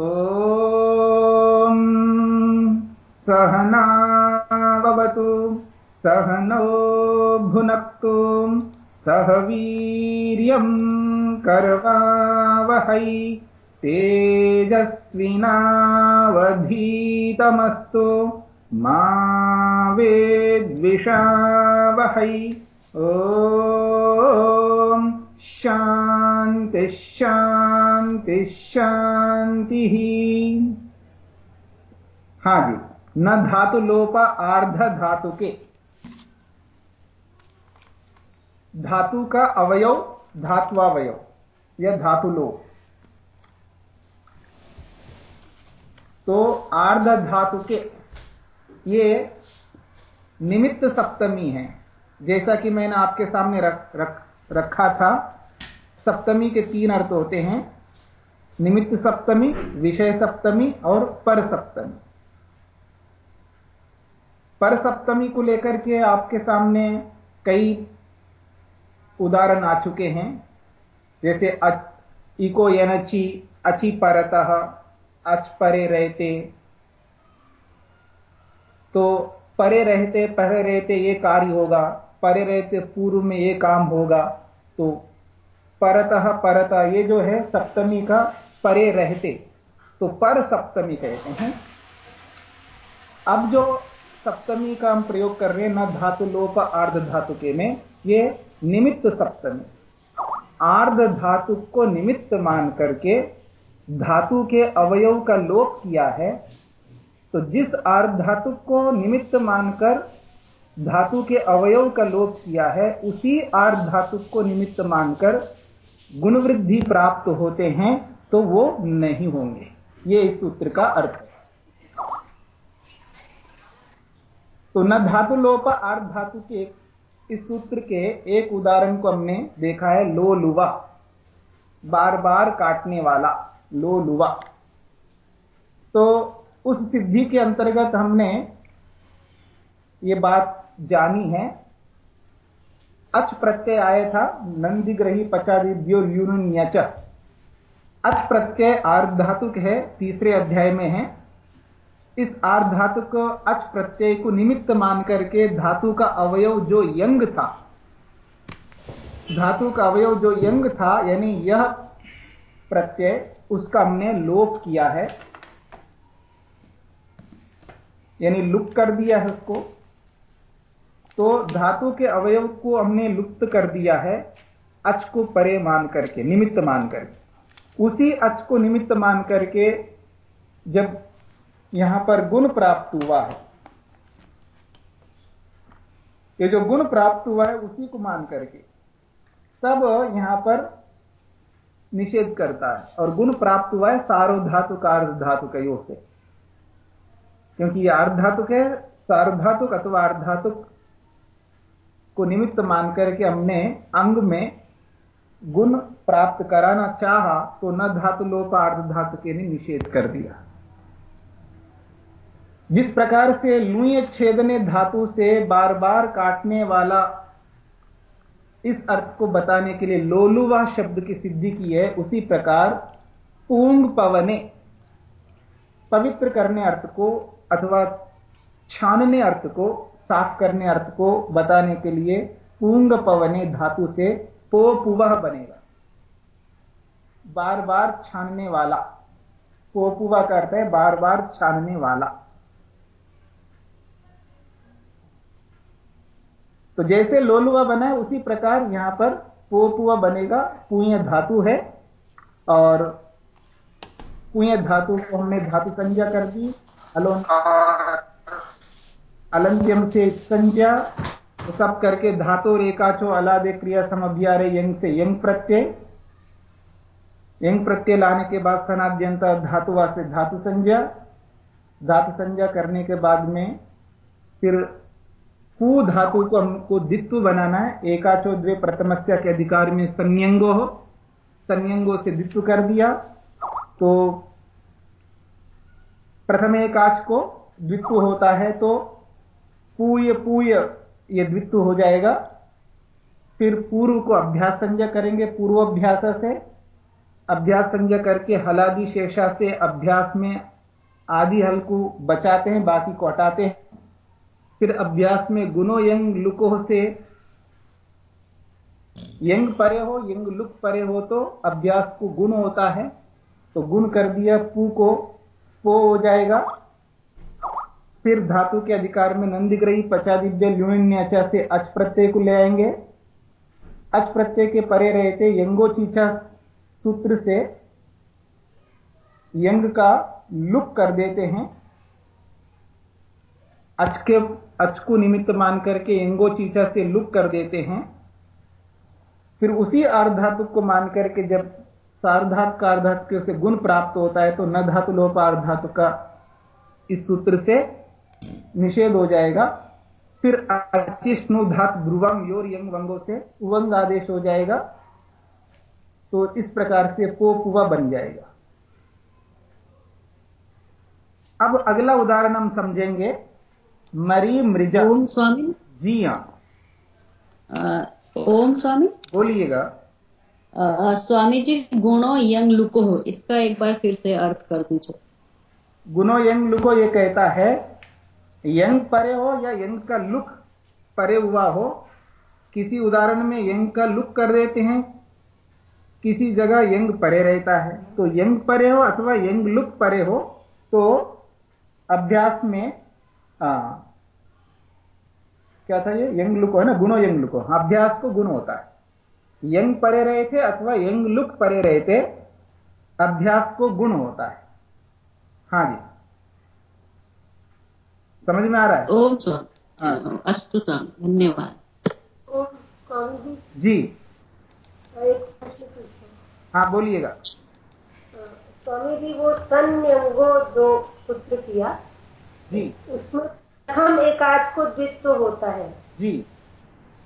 ॐ सहनावतु सहनो भुनक्तु सह वीर्यम् कर्वावहै तेजस्विनावधीतमस्तु मा वेद्विषावहै। ॐ शान्ति शान्ति शान्तिः। हाँ जी न धातु लोप आर्ध धातु के धातु का अवयव धात्वावयव यह धातु लोप। तो आर्ध धातु के ये निमित्त सप्तमी है। जैसा कि मैंने आपके सामने रख, रख, रखा था सप्तमी के तीन अर्थ होते हैं। निमित्त सप्तमी, विषय सप्तमी और पर सप्तमी। पर सप्तमी को लेकर के आपके सामने कई उदाहरण आ चुके हैं। जैसे इको यनची, अची परतः, अच परे रहते। तो परे रहते परे रहते ये कार्य होगा, परे रहते पूर्व में ये काम होगा। तो परतः, परत ये जो है सप्तमी का परे रहते तो पर सप्तमी कहते हैं। अब जो सप्तमी का हम प्रयोग कर रहे हैं, न धातु लोप, आर्ध धातु के में, ये निमित्त सप्तमी। आर्ध धातु को निमित्त मान करके धातु के अवयव का लोप किया है तो जिस आर्ध धातु को निमित्त मानकर धातु के अवयव का लोप किया है, उसी आर्ध धातु को निमित्त मानकर गुण वृद्धि प्राप्त होते हैं। तो वो नहीं होंगे। ये इस सूत्र का अर्थ है। तो न धातु लोप आर्ध धातु के, इस सूत्र के एक उदाहरण को हमने देखा है, लो लुवा। बार बार काटने वाला, लो लुवा। तो उस सिद्धि के अंतर्गत हमने ये बात जानी है। अच प्रत्यय आया था, नंदिग्रही पचादिद्यो यूनियच अच प्रत्यय आर्धातुक है, तीसरे अध्याय में है। इस आर्धातुक अच प्रत्यय को निमित्त मान करके धातु का अवयव जो यंग था, धातु का अवयव जो यंग था, यानी यह प्रत्यय, उसका हमने लोप किया है। यानी लुप्त कर दिया है उसको। तो धातु के अवयव को हमने लुप्त कर दिया है अच को परे मान करके, निमित्त मान करके। उसी अच को निमित्त मान करके जब यहाँ पर गुण प्राप्त हुआ है, ये जो गुण प्राप्त हुआ है उसी को मान करके तब यहाँ पर निषेध करता है। और गुण प्राप्त हुआ है सार्वधातु का अर्धातुक यो से। क्योंकि यह अर्धातुक है सार्वधातुक अथवा अर्धातुक को निमित्त मान करके हमने अंग में गुण प्राप्त कराना चाहा तो न धातु लोप अर्ध धातु के ने निषेध कर दिया। जिस प्रकार से लुई छेदने धातु से बार बार काटने वाला इस अर्थ को बताने के लिए लोलुवा शब्द की सिद्धि की है, उसी प्रकार पूंग पवने, पवित्र करने अर्थ को अथवा छानने अर्थ को, साफ़ करने अर्थ को बताने के लिए पूंग पवने धातु से पोपुवह बनेगा। बार बार छानने वाला। पोपुवा का अर्थ है बार बार छानने वाला। तो जैसे लोलुआ बना है, उसी प्रकार यहाँ पर पोपुआ बनेगा। पुण्य धातु है और पुण्य धातु को हमने धातु संज्ञा कर दी। अलोन अलंत्यम से संज्ञा तो सब करके धातु रेखाचो अलादे, क्रिया समभ्यारे यंग से यंग प्रत्यय। यंग प्रत्यय लाने के बाद सनाद्यंत धातु से धातु संज्ञा। धातु संज्ञा करने के बाद में फिर पू धातु को हमको दित्व बनाना है। एकाचो द्वे प्रथमस्या के अधिकार में संयंगो हो। संयंगो से दित्व कर दिया। तो प्रथम एकाच को द्वित्व होता है तो पूय पूय ये द्वित्व हो जाएगा। फिर पूर्व को अभ्यास संजय करेंगे। पूर्वाभ्यास से अभ्यास संज्ञा करके हलादि शेषा से अभ्यास में आदि हल को बचाते हैं, बाकी को हटाते हैं। फिर अभ्यास में गुनो यंग लुको से यंग परे हो, यंग लुक परे हो तो अभ्यास को गुण होता है। तो गुण कर दिया, पू को, पो हो जाएगा। फिर धातु के अधिकार में नंदिग्रही, पचादिव्य ल्यून्याचा से अच प्रत्यय को ले आएँगे। अच प्रत्यय के परे रहते यंगो चीचा सूत्र से यंग का लुक कर देते हैं। अच के अच को निमित्त मान करके यंगो चीचा से लुक कर देते हैं। फिर उसी अर्धातु को मान करके जब सार्धात का अर्धातु से गुण प्राप्त होता है तो न धातु लोप अर्धातु का इस सूत्र से निषेध हो जाएगा। फिर अचिष्णु धात ध्रुवम योर यंग वंगो से उवंग आदेश हो जाएगा। तो इस प्रकार से पोपुआ बन जाएगा। अब अगला उदाहरण हम समझेंगे। मरी मृजा। ओम स्वामी। जी हाँ। ओम स्वामी। बोलिएगा। स्वामी जी गुणो यंग लुको हो। इसका एक बार फिर से अर्थ कर दीजिए। गुणो यंग लुको ये कहता है यंग परे हो या यंग का लुक परे हुआ हो किसी उदाहरण में यंग का लुक कर देते हैं। किसी जगह यंग परे रहता है तो यंग परे हो अथवा यंग लुक परे हो तो अभ्यास में आ, क्या था ये? यंग लुक है ना? गुणो यंग लुको अभ्यास को गुण होता है। यंग परे रहे थे अथवा यंग लुक परे रहे थे अभ्यास को गुण होता है। हाँ जी। समझ में आ रहा है? ओम स्वामी। अस्तु धन्यवाद। जी। हाँ बोलिएगा। स्वामी जी वो संयंगो जो पुत्र किया। जी। उसमें प्रथम एकाच को द्वित्व होता है। जी।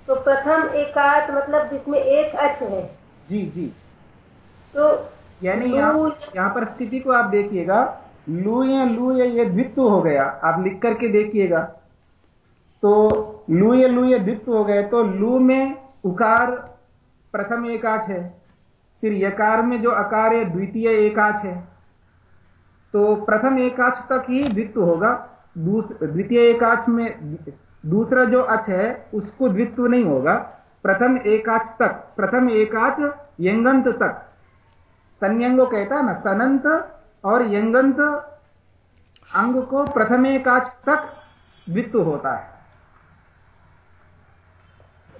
तो प्रथम एकाच मतलब जिसमें एक अच है। जी जी। तो यानी यहाँ यहाँ पर स्थिति को आप देखिएगा। लू या लू या ये द्वित्व हो गया। आप लिख करके देखिएगा। तो लू या लू या द्वित्व हो गए तो लू में उकार प्रथम एकाच है। फिर यकार में जो अकार है, द्वितीय एकाच है तो प्रथम एकाच तक ही द्वित्व होगा। द्वितीय एकाच में दूसरा जो अच है, उसको द्वित्व नहीं होगा। प्रथम एकाच तक, प्रथम एकाच यंगंत तक। संयंगो कहता ना, सनंत और यंगंत अंग को प्रथम एकाच तक द्वित्व होता है।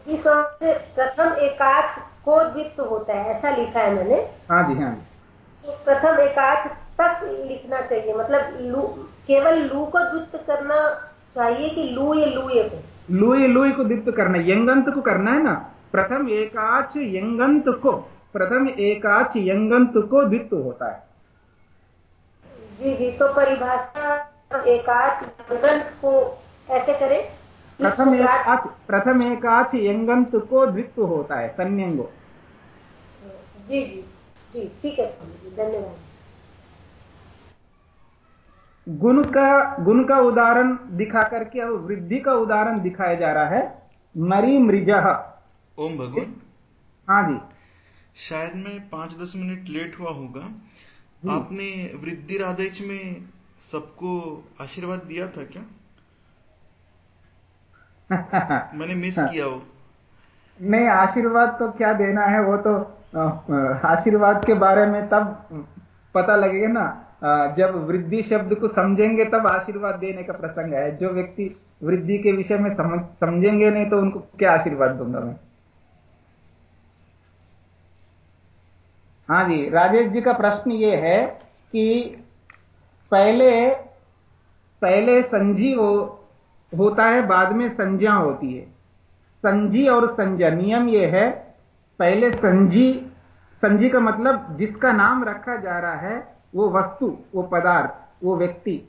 प्रथम एकाच को द्वित्व होता है ऐसा लिखा है मैंने। हाँ जी हाँ तो प्रथम एकाच तक लिखना चाहिए मतलब लू केवल लू को द्वित्व करना चाहिए कि लू ये लू ये को? लुई लुई को द्वित्व करना यंगंत को करना है ना? प्रथम एकाच यंगंत को प्रथम एकाच यंगंत को द्वित्व होता है। जी जी तो परिभाषा एकाच यंगंत को ऐसे करें। प्रथम एकाच प्रथम एकाच यंगंत को द्वित्व होता है संयंगो जी जी जी ठीक है धन्यवाद। गुण का गुण का उदाहरण दिखा करके अब वृद्धि का उदाहरण दिखाया जा रहा है मरी मृजा। ओम भगवान। हाँ जी। शायद मैं पाँच दस मिनट लेट हुआ होगा। आपने वृद्धि राधेच में सबको आशीर्वाद दिया था क्या? मैंने मिस किया वो। नहीं आशीर्वाद तो क्या देना है वो तो आशीर्वाद के बारे में तब पता लगेगा ना। जब वृद्धि शब्द को समझेंगे तब आशीर्वाद देने का प्रसंग है। जो व्यक्ति वृद्धि के विषय में समझेंगे नहीं तो उनको क्या आशीर्वाद दूँगा मैं? हाँ जी राजेश जी का प्रश्न ये है कि पहले पहले संजी हो, होता है, बाद में संज्ञा होती है। संजी और संज्ञा, नियम यह है, पहले संजी संजी का मतलब जिसका नाम रखा जा रहा है, वो वस्तु, वो पदार्थ, वो व्यक्ति,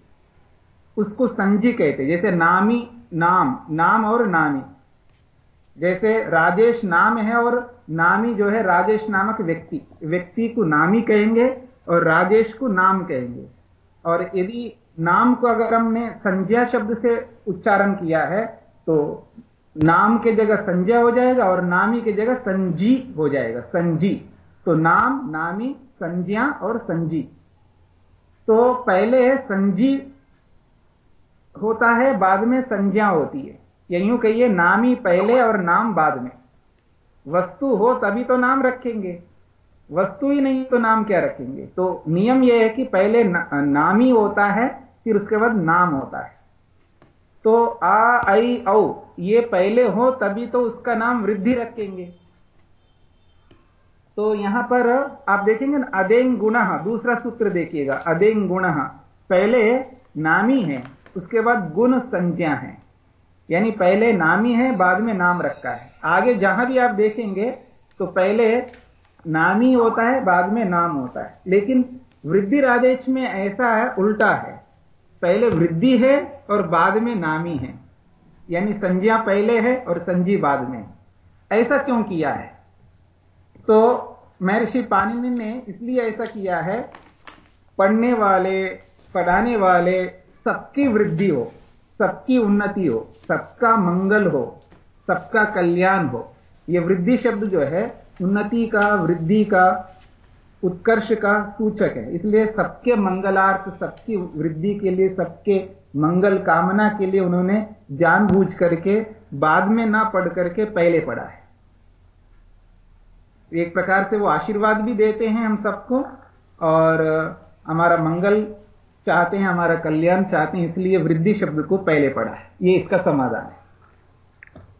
उसको संजी कहते जैसे नामी, नाम नाम और नामी। जैसे राजेश नाम है और नामी जो है, राजेश नामक व्यक्ति। व्यक्ति को नामी कहेंगे और राजेश को नाम कहेंगे। और यदि नाम को अगर हमने संज्ञा शब्द से उच्चारण किया है तो नाम के जगह संजय हो जाएगा और नामी के जगह संजी हो जाएगा संजी। तो नाम नामी संज्ञा और संजी। तो पहले संजी होता है बाद में संज्ञा होती है। या यूँ कहिए नामी पहले और नाम बाद में। वस्तु हो तभी तो नाम रखेंगे। वस्तु ही नहीं तो नाम क्या रखेंगे? तो नियम यह है कि पहले ना, नाम होता है फिर उसके बाद नाम होता है। तो आ, आई, औ, ये पहले हो, तभी तो उसका नाम वृद्धि रखेंगे। तो यहाँ पर आप देखेंगे ना अदेंग गुण दूसरा सूत्र देखिएगा अदेंग गुण पहले नामी है, उसके बाद गुण संज्ञा है। यानी पहले नामी है, बाद में नाम रखा है। आगे जहाँ भी आप देखेंगे तो पहले नामी होता है, बाद में नाम होता है। लेकिन वृद्धि राधेश में ऐसा है, उल्टा है। पहले वृद्धि है और बाद में नामी है। यानी संज्ञा पहले है और संजी बाद में ऐसा क्यों किया है? तो महर्षि पाणिनि ने इसलिए ऐसा किया है, पढ़ने वाले, पढ़ाने वाले सबकी वृद्धि हो, सबकी उन्नति हो, सबका मंगल हो, सबका कल्याण हो यह वृद्धि शब्द जो है, उन्नति का, वृद्धि का उत्कर्ष का सूचक है। इसलिए सबके मंगलार्थ, सबकी वृद्धि के लिए, सबके मंगल कामना के लिए उन्होंने जानबूझ करके, बाद में ना पढ़ करके पहले पढ़ा है। एक प्रकार से वो आशीर्वाद भी देते हैं हम सबको और हमारा मंगल चाहते हैं, हमारा कल्याण चाहते हैं, इसलिए वृद्धि शब्द को पहले पढ़ा है। ये इसका समाधान है।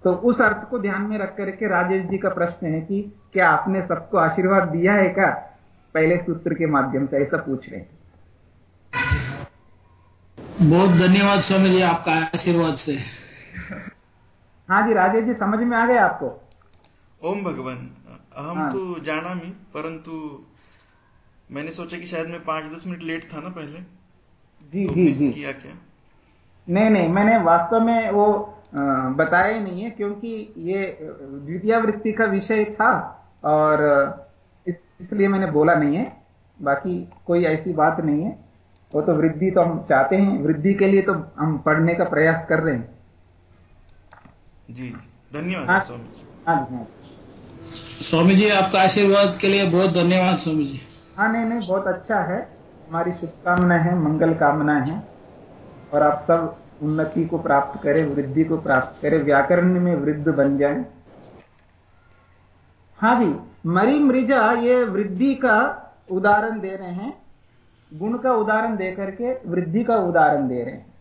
तो उस अर्थ को ध्यान में रख करके राजेश जी का प्रश्न है कि क्या आपने सबको आशीर्वाद दिया है क्या? पहले सूत्र के माध्यम से ऐसा पूछ रहे हैं। बहुत धन्यवाद स्वामी जी आपका आशीर्वाद से। हाँ जी राजेश जी समझ में आ गया आपको? ओम भगवान हम हाँ। तो जाना मी परंतु मैंने सोचा कि शायद मैं पाँच दस मिनट लेट था ना पहले। जी तो जी जी। किया क्या? नहीं नहीं मैंने वास्तव में वो बताया ही नहीं है क्योंकि ये द्वितीय वृत्ति का विषय था और इसलिए मैंने बोला नहीं है बाकी कोई ऐसी बात नहीं है। वो तो वृद्धि तो हम चाहते हैं वृद्धि के लिए तो हम पढ़ने का प्रयास कर रहे हैं। जी धन्यवाद हाँ, स्वामी हाँ हाँ। स्वामी जी आपका आशीर्वाद के लिए बहुत धन्यवाद स्वामी जी। हाँ नहीं नहीं बहुत अच्छा है। हमारी शुभकामना है मंगल कामना है। और आप सब उन्नति को प्राप्त करें वृद्धि को प्राप्त करें व्याकरण में वृद्ध बन जाए। हाँ जी मरी मृजा ये वृद्धि का उदाहरण दे रहे हैं। गुण का उदाहरण दे करके वृद्धि का उदाहरण दे रहे हैं।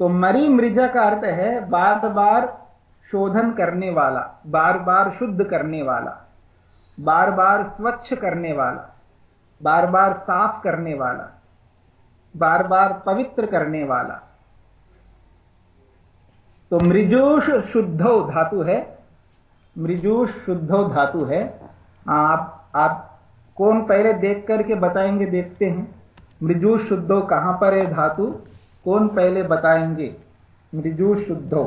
तो मरी मृजा का अर्थ है बार बार शोधन करने वाला, बार बार शुद्ध करने वाला, बार बार स्वच्छ करने वाला, बार बार साफ़ करने वाला, बार बार पवित्र करने वाला। तो मृजोष शुद्धो धातु है। मृजोष शुद्धो धातु है। आप आप कौन पहले देख करके बताएँगे देखते हैं। मृजोष शुद्धो कहाँ पर है धातु? कौन पहले बताएँगे। मृजोष शुद्धो।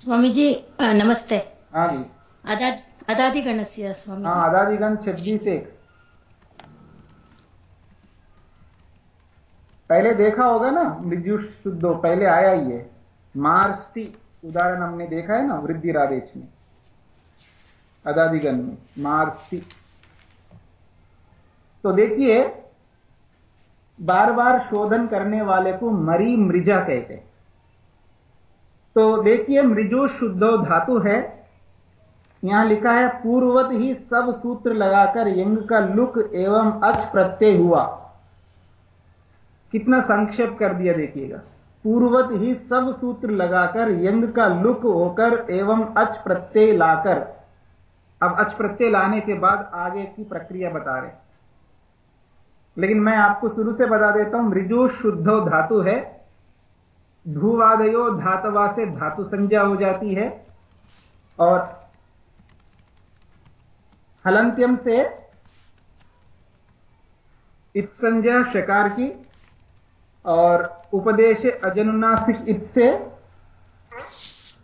स्वामी जी नमस्ते। हाँ जी। अदादिगण से स्वामी हाँ अदादिगण छब्बीस एक। पहले देखा होगा ना मृजु शुद्धो पहले आया ही है मार्स्टी, उदाहरण हमने देखा है ना, वृद्धि राधेश में। अदादिगण में, मार्स्टी। तो देखिए बार बार शोधन करने वाले को मरी मृजा कहते हैं। तो देखिए मृजो शुद्धो धातु है। यहाँ लिखा है, पूर्वत ही सब सूत्र लगाकर यंग का लुक एवं अच प्रत्यय हुआ। कितना संक्षेप कर दिया देखिएगा। पूर्वत ही सब सूत्र लगाकर, यंग का लुक होकर एवं अच प्रत्यय लाकर। अब अच प्रत्यय लाने के बाद आगे की प्रक्रिया बता रहे लेकिन मैं आपको शुरू से बता देता हूँ, मृजु शुद्धो धातु है, भूवादयो धातवा से धातु संज्ञा हो जाती है, और हलंत्यम से इत संज्ञा शकार की और उपदेश अजनुनासिक इत से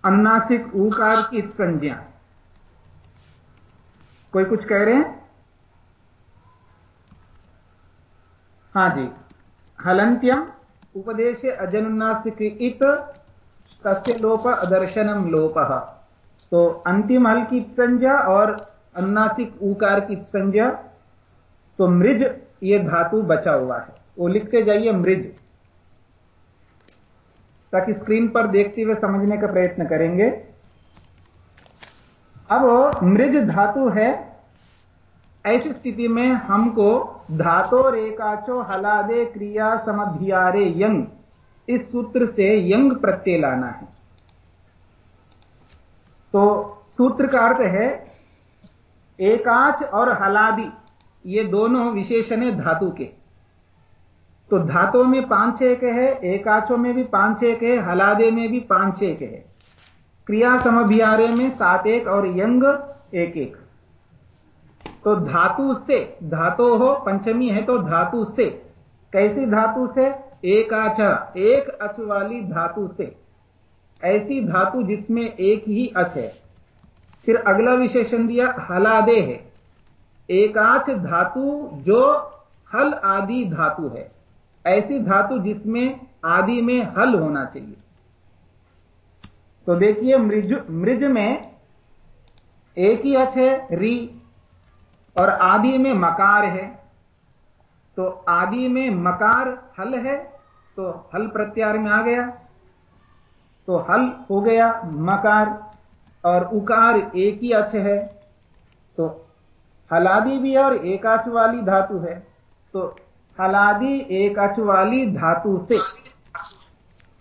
अनुनासिक ऊकार की इत संज्ञा। कोई कुछ कह रहे हैं? हाँ जी। हलंत्यम उपदेश अजनुनासिक इत तस्य लोप अदर्शनम लोप। तो अंतिम हल की संज्ञा और अन्नासिक उकार की संज्ञा। तो मृज, ये धातु बचा हुआ है। वो लिखते जाइए मृज। ताकि स्क्रीन पर देखते हुए समझने का प्रयत्न करेंगे। अब मृज धातु है। ऐसी स्थिति में हमको धातो रेकाचो हलादे, क्रिया, समभियारे, यंग, इस सूत्र से यंग प्रत्यय लाना है। तो सूत्र का अर्थ है एकाच और हलादी, ये दोनों विशेषण है धातु के। तो धातु में पाँच एक है एकाचो में भी पाँच एक है, हलादे में भी पाँच एक है। क्रिया समभियारे में सात एक और यंग एक एक। तो धातु से, धातु हो, पंचमी है तो धातु से। कैसी धातु से? एक आचा एक अच वाली धातु से। ऐसी धातु जिसमें एक ही अच है। फिर अगला विशेषण दिया, हलादे है। एकाच धातु जो हल आदि धातु है। ऐसी धातु जिसमें आदि में हल होना चाहिए। तो देखिए, मृज मृज में एक ही अच है, री, और आदि में मकार है। तो आदि में मकार हल है तो हल प्रत्यार में आ गया। तो हल हो गया मकार, और उकार एक ही अच है। तो हलादी भी और एकाच वाली धातु है। तो हलादी एकाच वाली धातु से।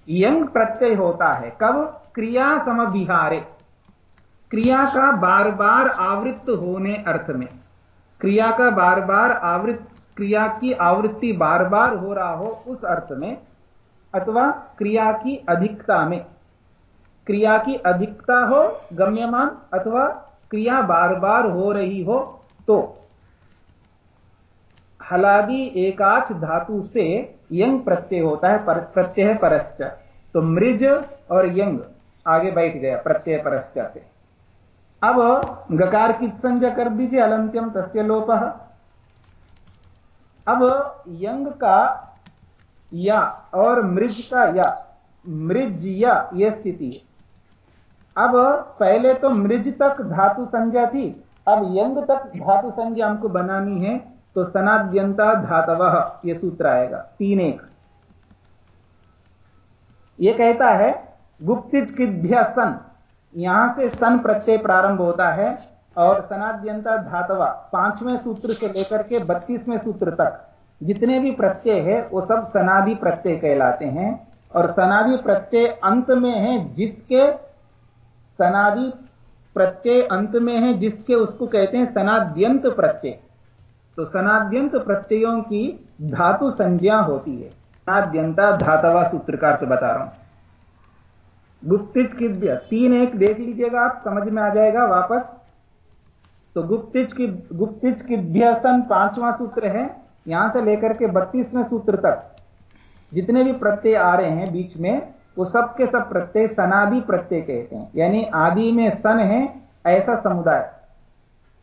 यंग प्रत्यय होता है। कब? क्रिया समविहारे। क्रिया का बार बार आवृत्त होने अर्थ में। क्रिया का बार बार आवृत्त, क्रिया की आवृत्ति बार बार हो रहा हो उस अर्थ में, अथवा क्रिया की अधिकता में। क्रिया की अधिकता हो गम्यमान, अथवा क्रिया बार बार हो रही हो तो। हलादी एकाच धातु से यंग प्रत्यय होता है पर, प्रत्यय परश्च। तो मृज और यंग आगे बैठ गया प्रत्यय परश्च से। अब गकार की संज्ञा कर दीजिए अलंत्यम तस्य लोप। अब यंग का या और मृज का या मृज या यह स्थिति है। अब पहले तो मृज तक धातु संज्ञा थी अब यंग तक धातु संज्ञा हमको बनानी है। तो सनाद्यंता धातव यह सूत्र आएगा, तीन एक ये कहता है गुप्तिज किभ्य सन यहाँ से सन प्रत्यय प्रारंभ होता है, और सनाद्यंता धातवा, पाँचवें सूत्र से लेकर के बत्तीसवें सूत्र तक, जितने भी प्रत्यय है, वो सब सनादि प्रत्यय कहलाते हैं, और सनादि प्रत्यय अंत में है जिसके, सनादि प्रत्यय अंत में है जिसके, उसको कहते हैं सनाद्यंत प्रत्यय। तो सनाद्यंत प्रत्ययों की धातु संज्ञा होती है। सनाद्यंता धातवा सूत्र का अर्थ बता रहा हूँ। गुप्तिज किद्य तीन एक देख लीजिएगा आप, समझ में आ जाएगा वापस। तो गुप्तिज की, गुप्तिज किभ्यसन पांचवा सूत्र है। यहाँ से लेकर के बत्तीसवें सूत्र तक जितने भी प्रत्यय आ रहे हैं बीच में, वो सब के सब प्रत्यय सनादि प्रत्यय कहते हैं। यानी आदि में सन है, ऐसा समुदाय।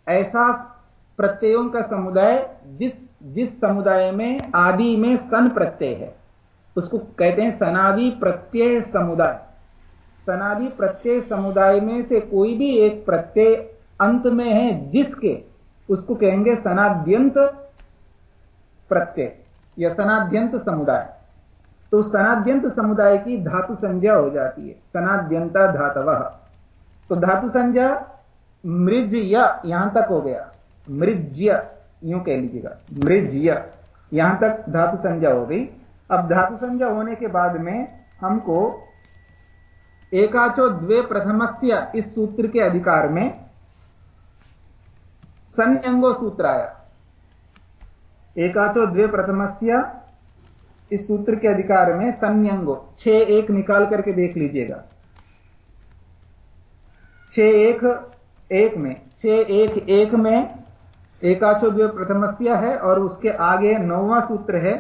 ऐसा प्रत्ययों का समुदाय जिस जिस समुदाय में, आदि में सन प्रत्यय है, उसको कहते हैं सनादि प्रत्यय समुदाय। सनादि प्रत्यय समुदाय में से कोई भी एक प्रत्यय अंत में है जिसके, उसको कहेंगे सनाद्यंत प्रत्यय या सनाद्यंत समुदाय। तो सनाद्यंत समुदाय की धातु संज्ञा हो जाती है, सनाद्यंता धातव। तो धातु संज्ञा मृज या यहाँ तक हो गया। मृज्य, यूँ कह लीजिएगा, मृज्य, यहाँ तक धातु संज्ञा हो गई। अब धातु संज्ञा होने के बाद में हमको एकाचो द्वे प्रथमस्य इस सूत्र के अधिकार में संयंगो सूत्र आया एकाचो द्वे प्रथमस्य इस सूत्र के अधिकार में संयंगो छह एक निकाल करके देख लीजिएगा। छह एक एक में छह एक एक में एकाचो द्वे प्रथमस्य है और उसके आगे नौवा सूत्र है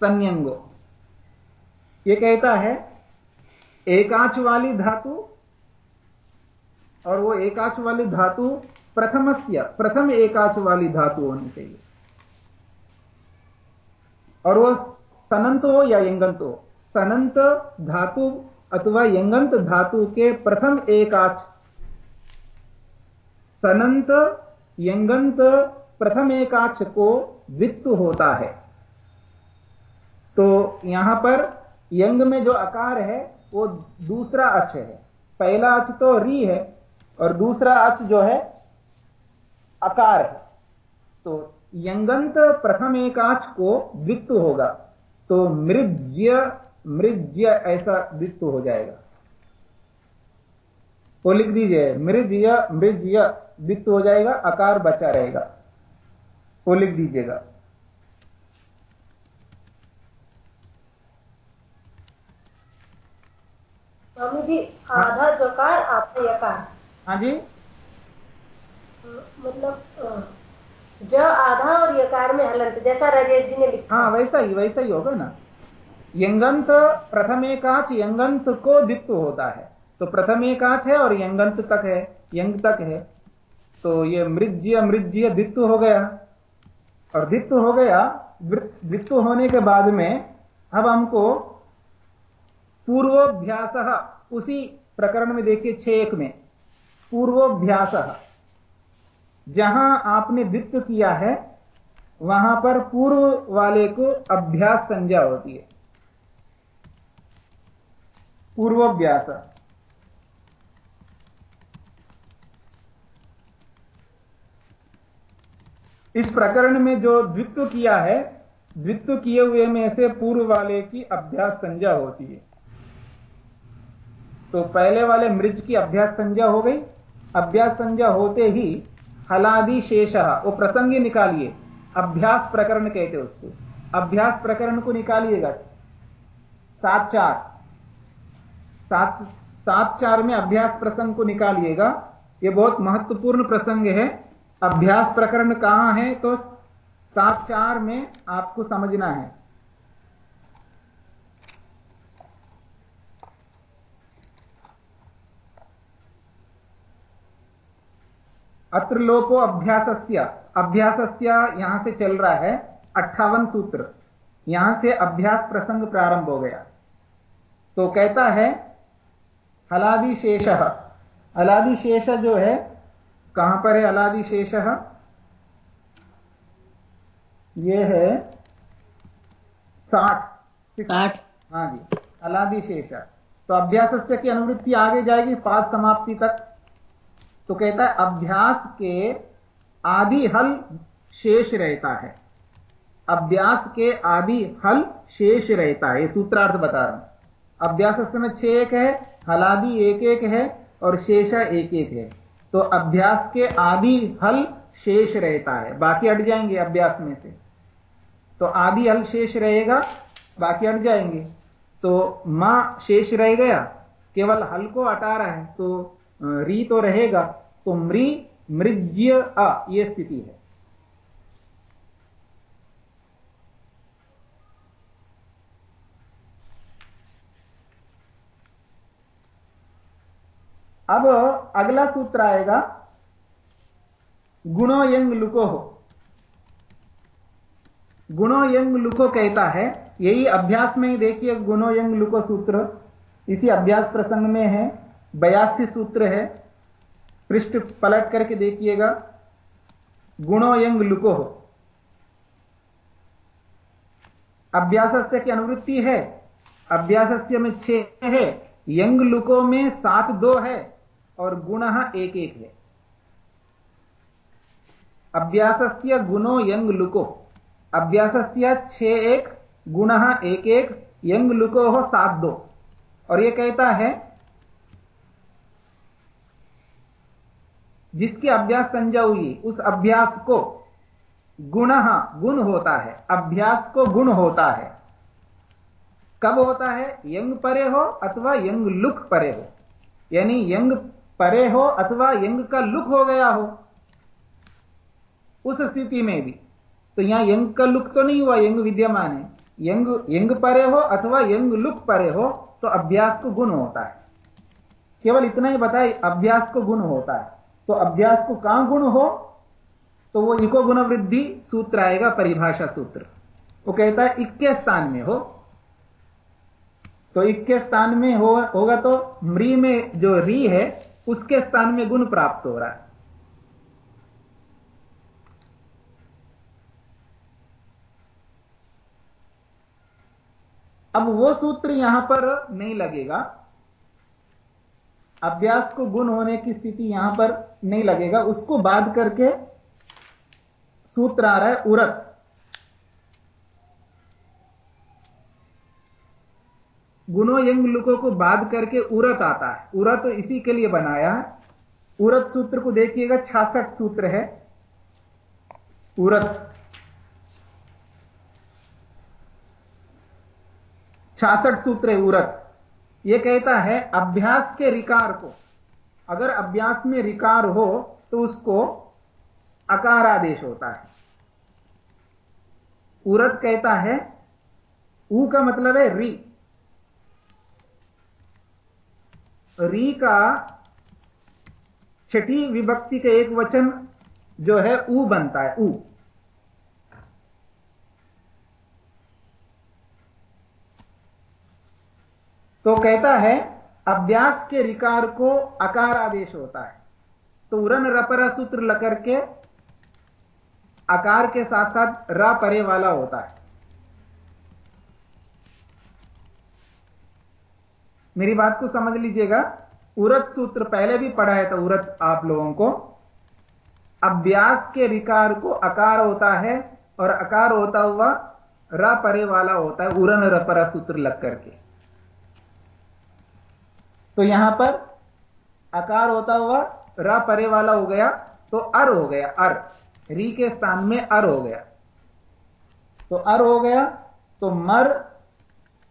संयंगो। यह कहता है, एकाच वाली धातु और वो एकाच वाली धातु प्रथमस्य, प्रथम एकाच वाली धातु होनी चाहिए। और वो सनंत हो या यंगंत हो सनंत धातु अथवा यंगंत धातु के प्रथम एकाच, सनंत यंगंत प्रथम एकाक्ष को वित्त होता है। तो यहाँ पर यंग में जो आकार है, वो दूसरा अच है। पहला अच तो री है और दूसरा अच जो है आकार है। तो यंगंत प्रथम एकाच को द्वित्व होगा। तो मृज्य मृज्य ऐसा द्वित्व हो जाएगा। वो लिख दीजिए, मृज्य मृज्य। द्वित्व हो जाएगा आकार बचा रहेगा। वो लिख दीजिएगा। जी आधा जकार आधा यकार। हाँ जी। मतलब ज आधा और यकार में हलंत जैसा राजेश जी ने लिखा। हाँ वैसा ही वैसा ही होगा ना। यंगंत प्रथमे काच यंगंत को दित्व होता है। तो प्रथमे काच है और यंगंत तक है यंग तक है। तो ये मृज्य मृज्य दित्व हो गया। और दित्व हो गया द्वित्व होने के बाद में अब हमको पूर्वोभ्यास, उसी प्रकरण में देखिए छह एक में, पूर्वोभ्यास, जहाँ आपने द्वित्व किया है, वहाँ पर पूर्व वाले को अभ्यास संज्ञा होती है। पूर्वाभ्यास। इस प्रकरण में जो द्वित्व किया है, द्वित्व किए हुए में से पूर्व वाले की अभ्यास संज्ञा होती है। तो पहले वाले मृज की अभ्यास संज्ञा हो गई। अभ्यास संज्ञा होते ही हलादि शेष, वो प्रसंग निकालिए। अभ्यास प्रकरण कहते उसको। अभ्यास प्रकरण को निकालिएगा। सात चार। सात सात चार में अभ्यास प्रसंग को निकालिएगा। यह बहुत महत्वपूर्ण प्रसंग है। अभ्यास प्रकरण कहाँ है तो सात चार में आपको समझना है। अत्र लोपो अभ्यासस्य। अभ्यासस्य यहाँ से चल रहा है, अट्ठावन सूत्र। यहाँ से अभ्यास प्रसंग प्रारंभ हो गया। तो कहता है, हलादिशेष। हलादिशेष जो है कहाँ पर है अलादि शेष ये है साठ। साठ। हाँ जी अलादि शेष तो अभ्यास की अनुवृत्ति आगे जाएगी पाँच समाप्ति तक। तो कहता है अभ्यास के आदि हल शेष रहता है। अभ्यास के आदि हल शेष रहता है सूत्रार्थ बता रहा हूँ। अभ्यास में छह एक है हलादि एक एक है और शेषा एक एक है। तो अभ्यास के आदि हल शेष रहता है। बाकी अट जाएँगे अभ्यास में से। तो आदि हल शेष रहेगा, बाकी अट जाएँगे। तो माँ शेष रह गया, केवल हल को हटा रहा है। तो री तो रहेगा। तो मृ, मृज्य, अ यह स्थिति है। अब अगला सूत्र आएगा, गुणो यंग लुको हो। गुणो यंग लुको कहता है, यही अभ्यास में ही देखिए गुणो यंग लुको सूत्र, इसी अभ्यास प्रसंग में है, बयासी सूत्र है, पृष्ठ पलट करके देखिएगा, गुणो यंग लुको हो। अभ्यास की अनुवृत्ति है अभ्यास में छह है, यंग लुको में सात दो है। और गुण एक एक है। अभ्यास गुणो यंग लुको। अभ्यास छ एक, गुण एक एक, यंग लुको हो सात दो। और यह कहता है, जिसकी अभ्यास संज्ञा हुई, उस अभ्यास को गुण गुण होता है। अभ्यास को गुण होता है। कब होता है? यंग परे हो अथवा यंग लुक परे हो। यानी यंग परे हो अथवा यंग का लुक हो गया हो उस स्थिति में भी। तो यहाँ यंग का लुक तो नहीं हुआ यंग विद्यमान है। यंग यंग परे हो अथवा यंग लुक परे हो तो अभ्यास को गुण होता है। केवल इतना ही बताए अभ्यास को गुण होता है। तो अभ्यास को कहाँ गुण हो? तो वो इको गुण वृद्धि सूत्र आएगा परिभाषा सूत्र। वो कहता है इक्के स्थान में हो। तो इक्के स्थान में हो, होगा तो मृ में जो री है उसके स्थान में गुण प्राप्त हो रहा है। अब वो सूत्र यहाँ पर नहीं लगेगा। अभ्यास को गुण होने की स्थिति यहाँ पर नहीं लगेगा। उसको बाद करके सूत्र आ रहा है उरत। गुणों यंग लुकों को बाध करके उरत आता है। उरत इसी के लिए बनाया है। उरत सूत्र को देखिएगा छियासठ सूत्र है। उरत। छियासठ सूत्र है, उरत। यह कहता है, अभ्यास के रिकार को। अगर अभ्यास में रिकार हो तो उसको अकारादेश होता है। उरत कहता है, ऊ का मतलब है री। री का छठी विभक्ति का एक वचन जो है ऊ बनता है, ऊ। तो कहता है, अभ्यास के रिकार को अकार आदेश होता है। तो उरन रपरा सूत्र लकर के आकार के साथ साथ र परे वाला होता है। मेरी बात को समझ लीजिएगा। उरत सूत्र पहले भी पढ़ा है तो उरत आप लोगों को। अभ्यास के रिकार को अकार होता है और अकार होता हुआ र परे वाला होता है, उरन रपरा सूत्र लग करके। तो यहाँ पर अकार होता हुआ र परे वाला हो गया तो अर हो गया, अर। री के स्थान में अर हो गया। तो अर हो गया तो मर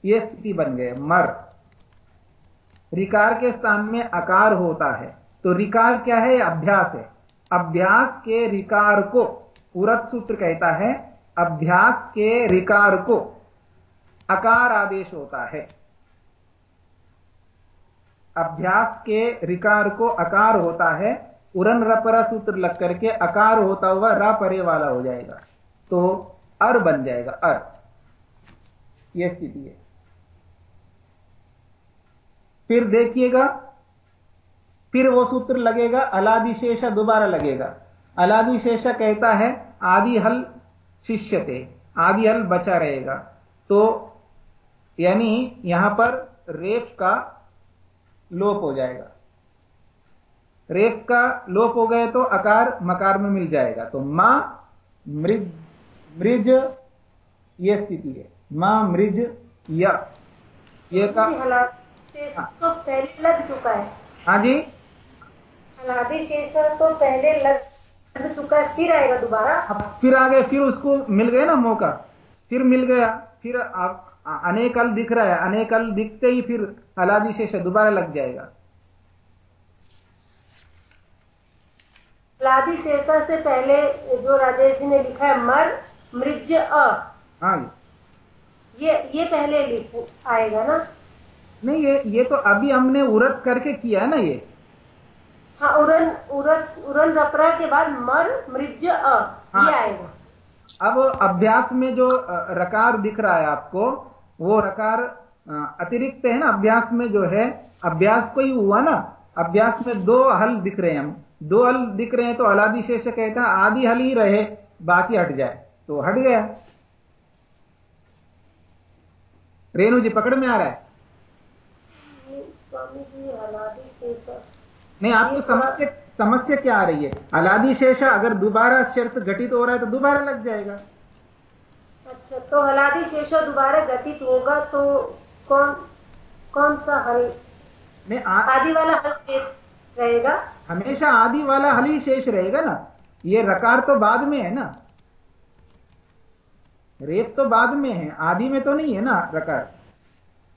यह स्थिति बन गया मर। रिकार के स्थान में आकार होता है। तो रिकार क्या है? अभ्यास है। अभ्यास के रिकार को उरत सूत्र कहता है। अभ्यास के रिकार को अकार आदेश होता है। अभ्यास के रिकार को अकार होता है। उरन रपरा सूत्र लग करके अकार होता हुआ रा परे वाला हो जाएगा। तो अर बन जाएगा। अर। यह स्थिति है। फिर देखिएगा, फिर वो सूत्र लगेगा, अलादिशेष दोबारा लगेगा। अलादिशेष कहता है आदि हल शिष्य थे आदि हल बचा रहेगा। तो यानी यहाँ पर रेप का लोप हो जाएगा। रेप का लोप हो गए तो आकार मकार में मिल जाएगा। तो माँ, मृज मृज, ये स्थिति है। माँ, मृज, या। ये का। तो पहले लग चुका है। हाँ जी। अनादि शेष तो पहले लग चुका है फिर आएगा दोबारा। अब फिर आ गए फिर उसको मिल गया ना मौका। फिर मिल गया फिर आप अनेकल दिख रहा है अनेकल दिखते ही फिर अलादि शेष दोबारा लग जाएगा। अलादि शेष से पहले जो राजेश जी ने लिखा है मर मृज अ। हाँ ये ये पहले आएगा ना? नहीं ये ये तो अभी हमने उरत करके किया है ना ये। हाँ उरन उरत उरन रपरा के बाद मर मृज अ हाँ। ये आएगा। अब अभ्यास में जो रकार दिख रहा है आपको वो रकार अतिरिक्त है ना अभ्यास में जो है अभ्यास को ही हुआ ना। अभ्यास में दो हल दिख रहे हैं हम। दो हल दिख रहे हैं तो अलादि शेष कहता है आदि हल ही रहे बाकी हट जाए। तो हट गया। रेणु जी पकड़ में आ रहा है स्वामी जी अलादि शेष नहीं आपको समस्या समस्या क्या आ रही है? अलादि शेष अगर दोबारा शर्त घटित हो रहा है तो दोबारा लग जाएगा। अच्छा तो हलादी शेष दोबारा गठित होगा तो कौन कौन सा हल नहीं आ, आदि वाला हल शेष रहेगा? हमेशा आदि वाला हल ही शेष रहेगा ना। ये रकार तो बाद में है ना। रेप तो बाद में है। आदि में तो नहीं है ना रकार।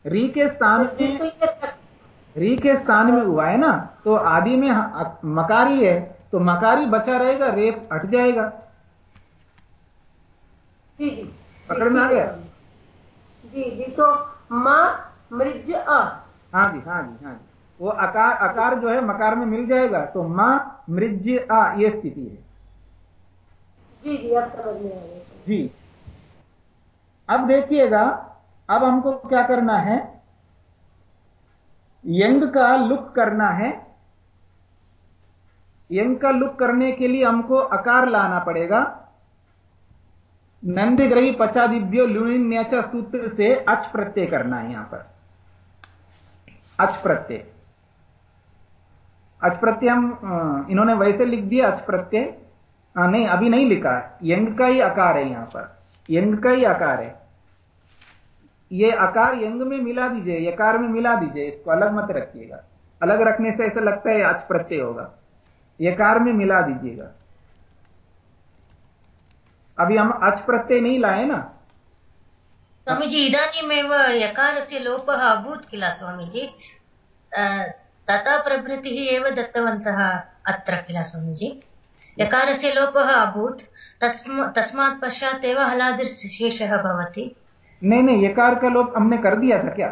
री के स्थान में री के स्थान में हुआ है ना तो आदि में मकारी है तो मकारी बचा रहेगा रेप हट जाएगा। जी पकड़ में आ गया? जी जी तो माँ मृज अ। हाँ जी हाँ जी हाँ जी। वो अकार अकार जो है मकार में मिल जाएगा तो माँ मृज आ ये स्थिति है। जी जी अब समझ में आ जी। अब देखिएगा अब हमको क्या करना है? यंग का लुक करना है। यंग का लुक करने के लिए हमको अकार लाना पड़ेगा। नंदिग्रही पचादिव्यो लुण्य सूत्र से अच प्रत्यय करना है यहाँ पर। अच प्रत्यय। अच प्रत्यय हम इन्होंने वैसे लिख दिया अच प्रत्यय। नहीं, अभी नहीं लिखा यंग का ही आकार है यहाँ पर। यंग का ही आकार है। ये आकार यंग में मिला दीजिए यकार में मिला दीजिए, इसको अलग मत रखिएगा। अलग रखने से ऐसा लगता है अच प्रत्यय होगा। यकार में मिला दीजिएगा। अभी हम अच प्रत्यय नहीं लाए ना? स्वामीजी, इदानीमेव यकारस्य लोपः अभूत् किल स्वामीजी। तथा प्रभृतिः एव दत्तवन्तः अत्र किल स्वामीजी। यकारस्य लोपः अभूत्। तस्मात् पश्चात् एव हलादिर्शेषः नहीं नहीं यकार का लोप हमने कर दिया था क्या?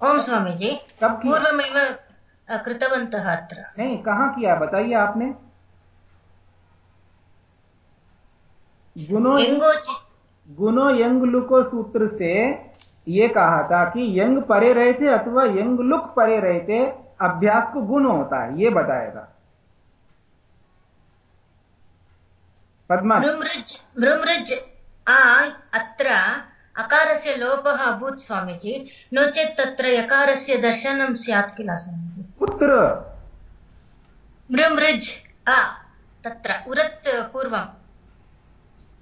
ओम स्वामी जी कब पूर्वमेव कृतवन्तः अत्र नहीं कहाँ किया? बताइए आपने। गुनो गुनो यंग लुको सूत्र से ये कहा था कि यंग परे रहे थे अथवा यंग लुक परे रहे थे अभ्यास को गुण होता है ये बताया था। पद्मा मृमृज आ अत्र अकारस्य लोपः अभूत् स्वामीजी। नो चेत् तत्र यकारस्य दर्शनं स्यात् किल स्वामीजी? कुत्र? मृमृज आ तत्र उरत् पूर्वम्।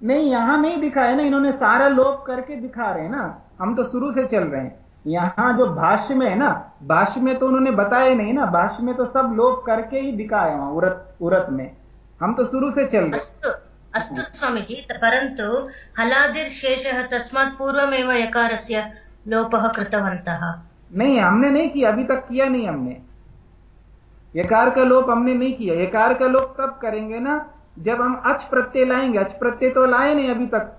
नहीं यहाँ नहीं दिखा है ना इन्होंने सारा लोप करके दिखा रहे हैं ना। हम तो शुरू से चल रहे हैं। यहाँ जो भाष्य में है ना भाष्य में तो उन्होंने बताया नहीं ना भाष्य में तो सब लोप करके ही दिखाया वहाँ उरत उरत में। हम तो शुरू से चल रहे अस्तु स्वामीजी परन्तु हलादिर्शेषः तस्मात् पूर्वमेव यकारस्य लोपः कृतवन्तः। नहीं हमने नहीं किया अभी तक किया नहीं हमने। यकार का लोप हमने नहीं किया। यकार का लोप तब करेंगे ना जब हम अच प्रत्यय लाएँगे। अच प्रत्यय तो लाए नहीं अभी तक।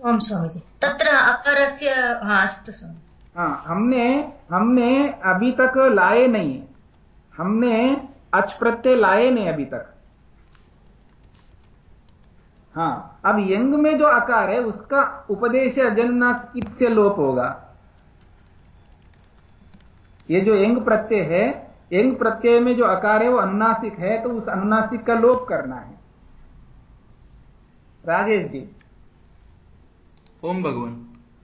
ओम स्वामी जी तत्र अकारस्य हाँ अस्तु स्वामी हाँ हमने हमने अभी तक लाए नहीं। हमने अच प्रत्यय लाए नहीं अभी तक। हाँ अब यंग में जो आकार है उसका उपदेश अजन्ना से लोप होगा। ये जो यंग प्रत्यय है यंग प्रत्यय में जो आकार है वो अनुनासिक है तो उस अनुनासिक का लोप करना है। राजेश जी। ओम भगवान।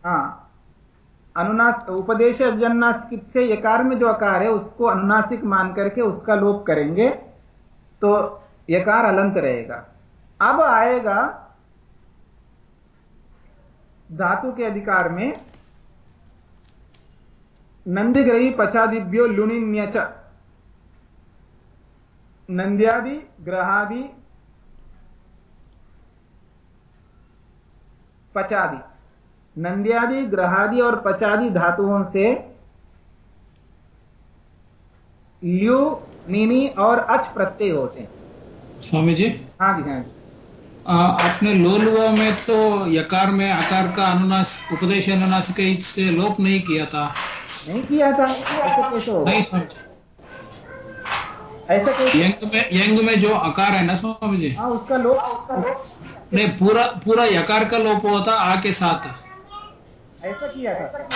हाँ अनुनास उपदेश अजन्नासिक से यकार में जो आकार है उसको अनुनासिक मान करके उसका लोप करेंगे तो यकार अलंत रहेगा। अब आएगा धातु के अधिकार में नंदिग्रही पचादिभ्यो लुनिन्यच नंद्यादि ग्रहादि पचादि। नंद्यादि ग्रहादि और पचादि धातुओं से ल्यू निनी और अच प्रत्यय होते हैं। स्वामी जी? हाँ जी हाँ जी। आपने लोलुआ में तो यकार में आकार का अनुनास उपदेश अनुनासिक से लोप नहीं किया था। नहीं किया था? ऐसे कैसे होगा? नहीं समझ। ऐसा कैसे? यंग में यंग में जो आकार है ना स्वामी जी? हाँ उसका लोप उसका लोप नहीं पूरा पूरा यकार का लोप होता आ के साथ। ऐसा किया था?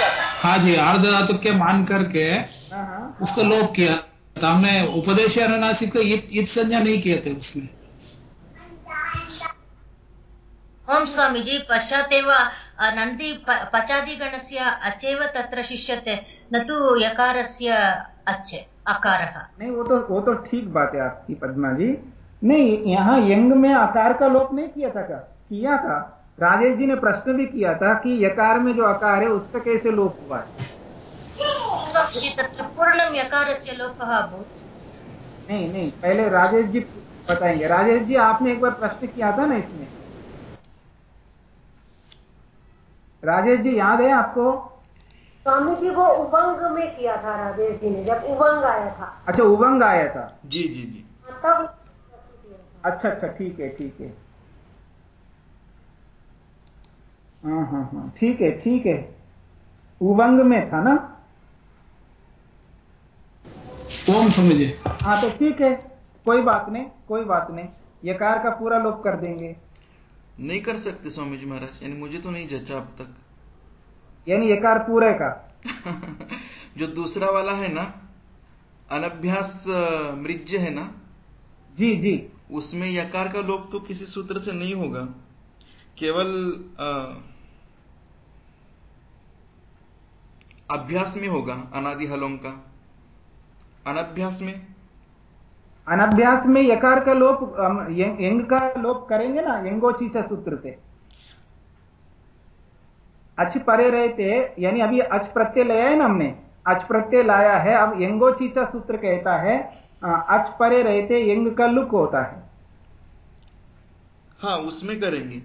हाँ जी अर्ध धातु के मान करके हाँ हाँ। उसको लोप किया था। हमने उपदेश अनुनासिक को इत संज्ञा नहीं किए थे उसमें। ओम स्वामीजी पश्चातेव नन्दी पचादिगणस्य अचेव तत्र शिष्यते न तु यकारस्य अच् अकारः। नहीं वो तो वो तो ठीक बात है आपकी पद्मा जी नहीं यहाँ यंग में आकार का लोप नहीं किया था क्या? किया था। राजेश जी ने प्रश्न भी किया था कि यकार में जो आकार है उसका कैसे लोप हुआ है? तत्र पूर्णम यकारस्य लोपः अभूत्। नहीं नहीं पहले राजेश जी बताएँगे। राजेश जी आपने एक बार प्रश्न किया था ना इसमें? राजेश जी याद है आपको? स्वामी जी वो उबंग में किया था राजेश जी ने जब उबंग आया था। अच्छा उबंग आया था? जी जी जी। तब अच्छा अच्छा ठीक है ठीक है। हाँ हाँ हाँ ठीक है ठीक है। उबंग में था ना? ओम स्वामी जी। हाँ तो ठीक है कोई बात नहीं कोई बात नहीं। यकार का पूरा लोप कर देंगे। नहीं कर सकते स्वामी जी महाराज यानी मुझे तो नहीं जचा अब तक। यानी यकार पूरे का। जो दूसरा वाला है ना अनभ्यास मृज्य है ना? जी जी। उसमें यकार का लोप तो किसी सूत्र से नहीं होगा। केवल अ, अभ्यास में होगा अनादि हलों का। अनभ्यास में अनभ्यास में यकार का लोप यंग का लोप करेंगे ना यंगोचीचा सूत्र से। अच परे रहते यानी अभी अच प्रत्यय लाया है ना हमने अच प्रत्यय लाया है अब यंगोचीचा सूत्र कहता है अच परे रहते यंग का लुक होता है। हाँ उसमें करेंगे।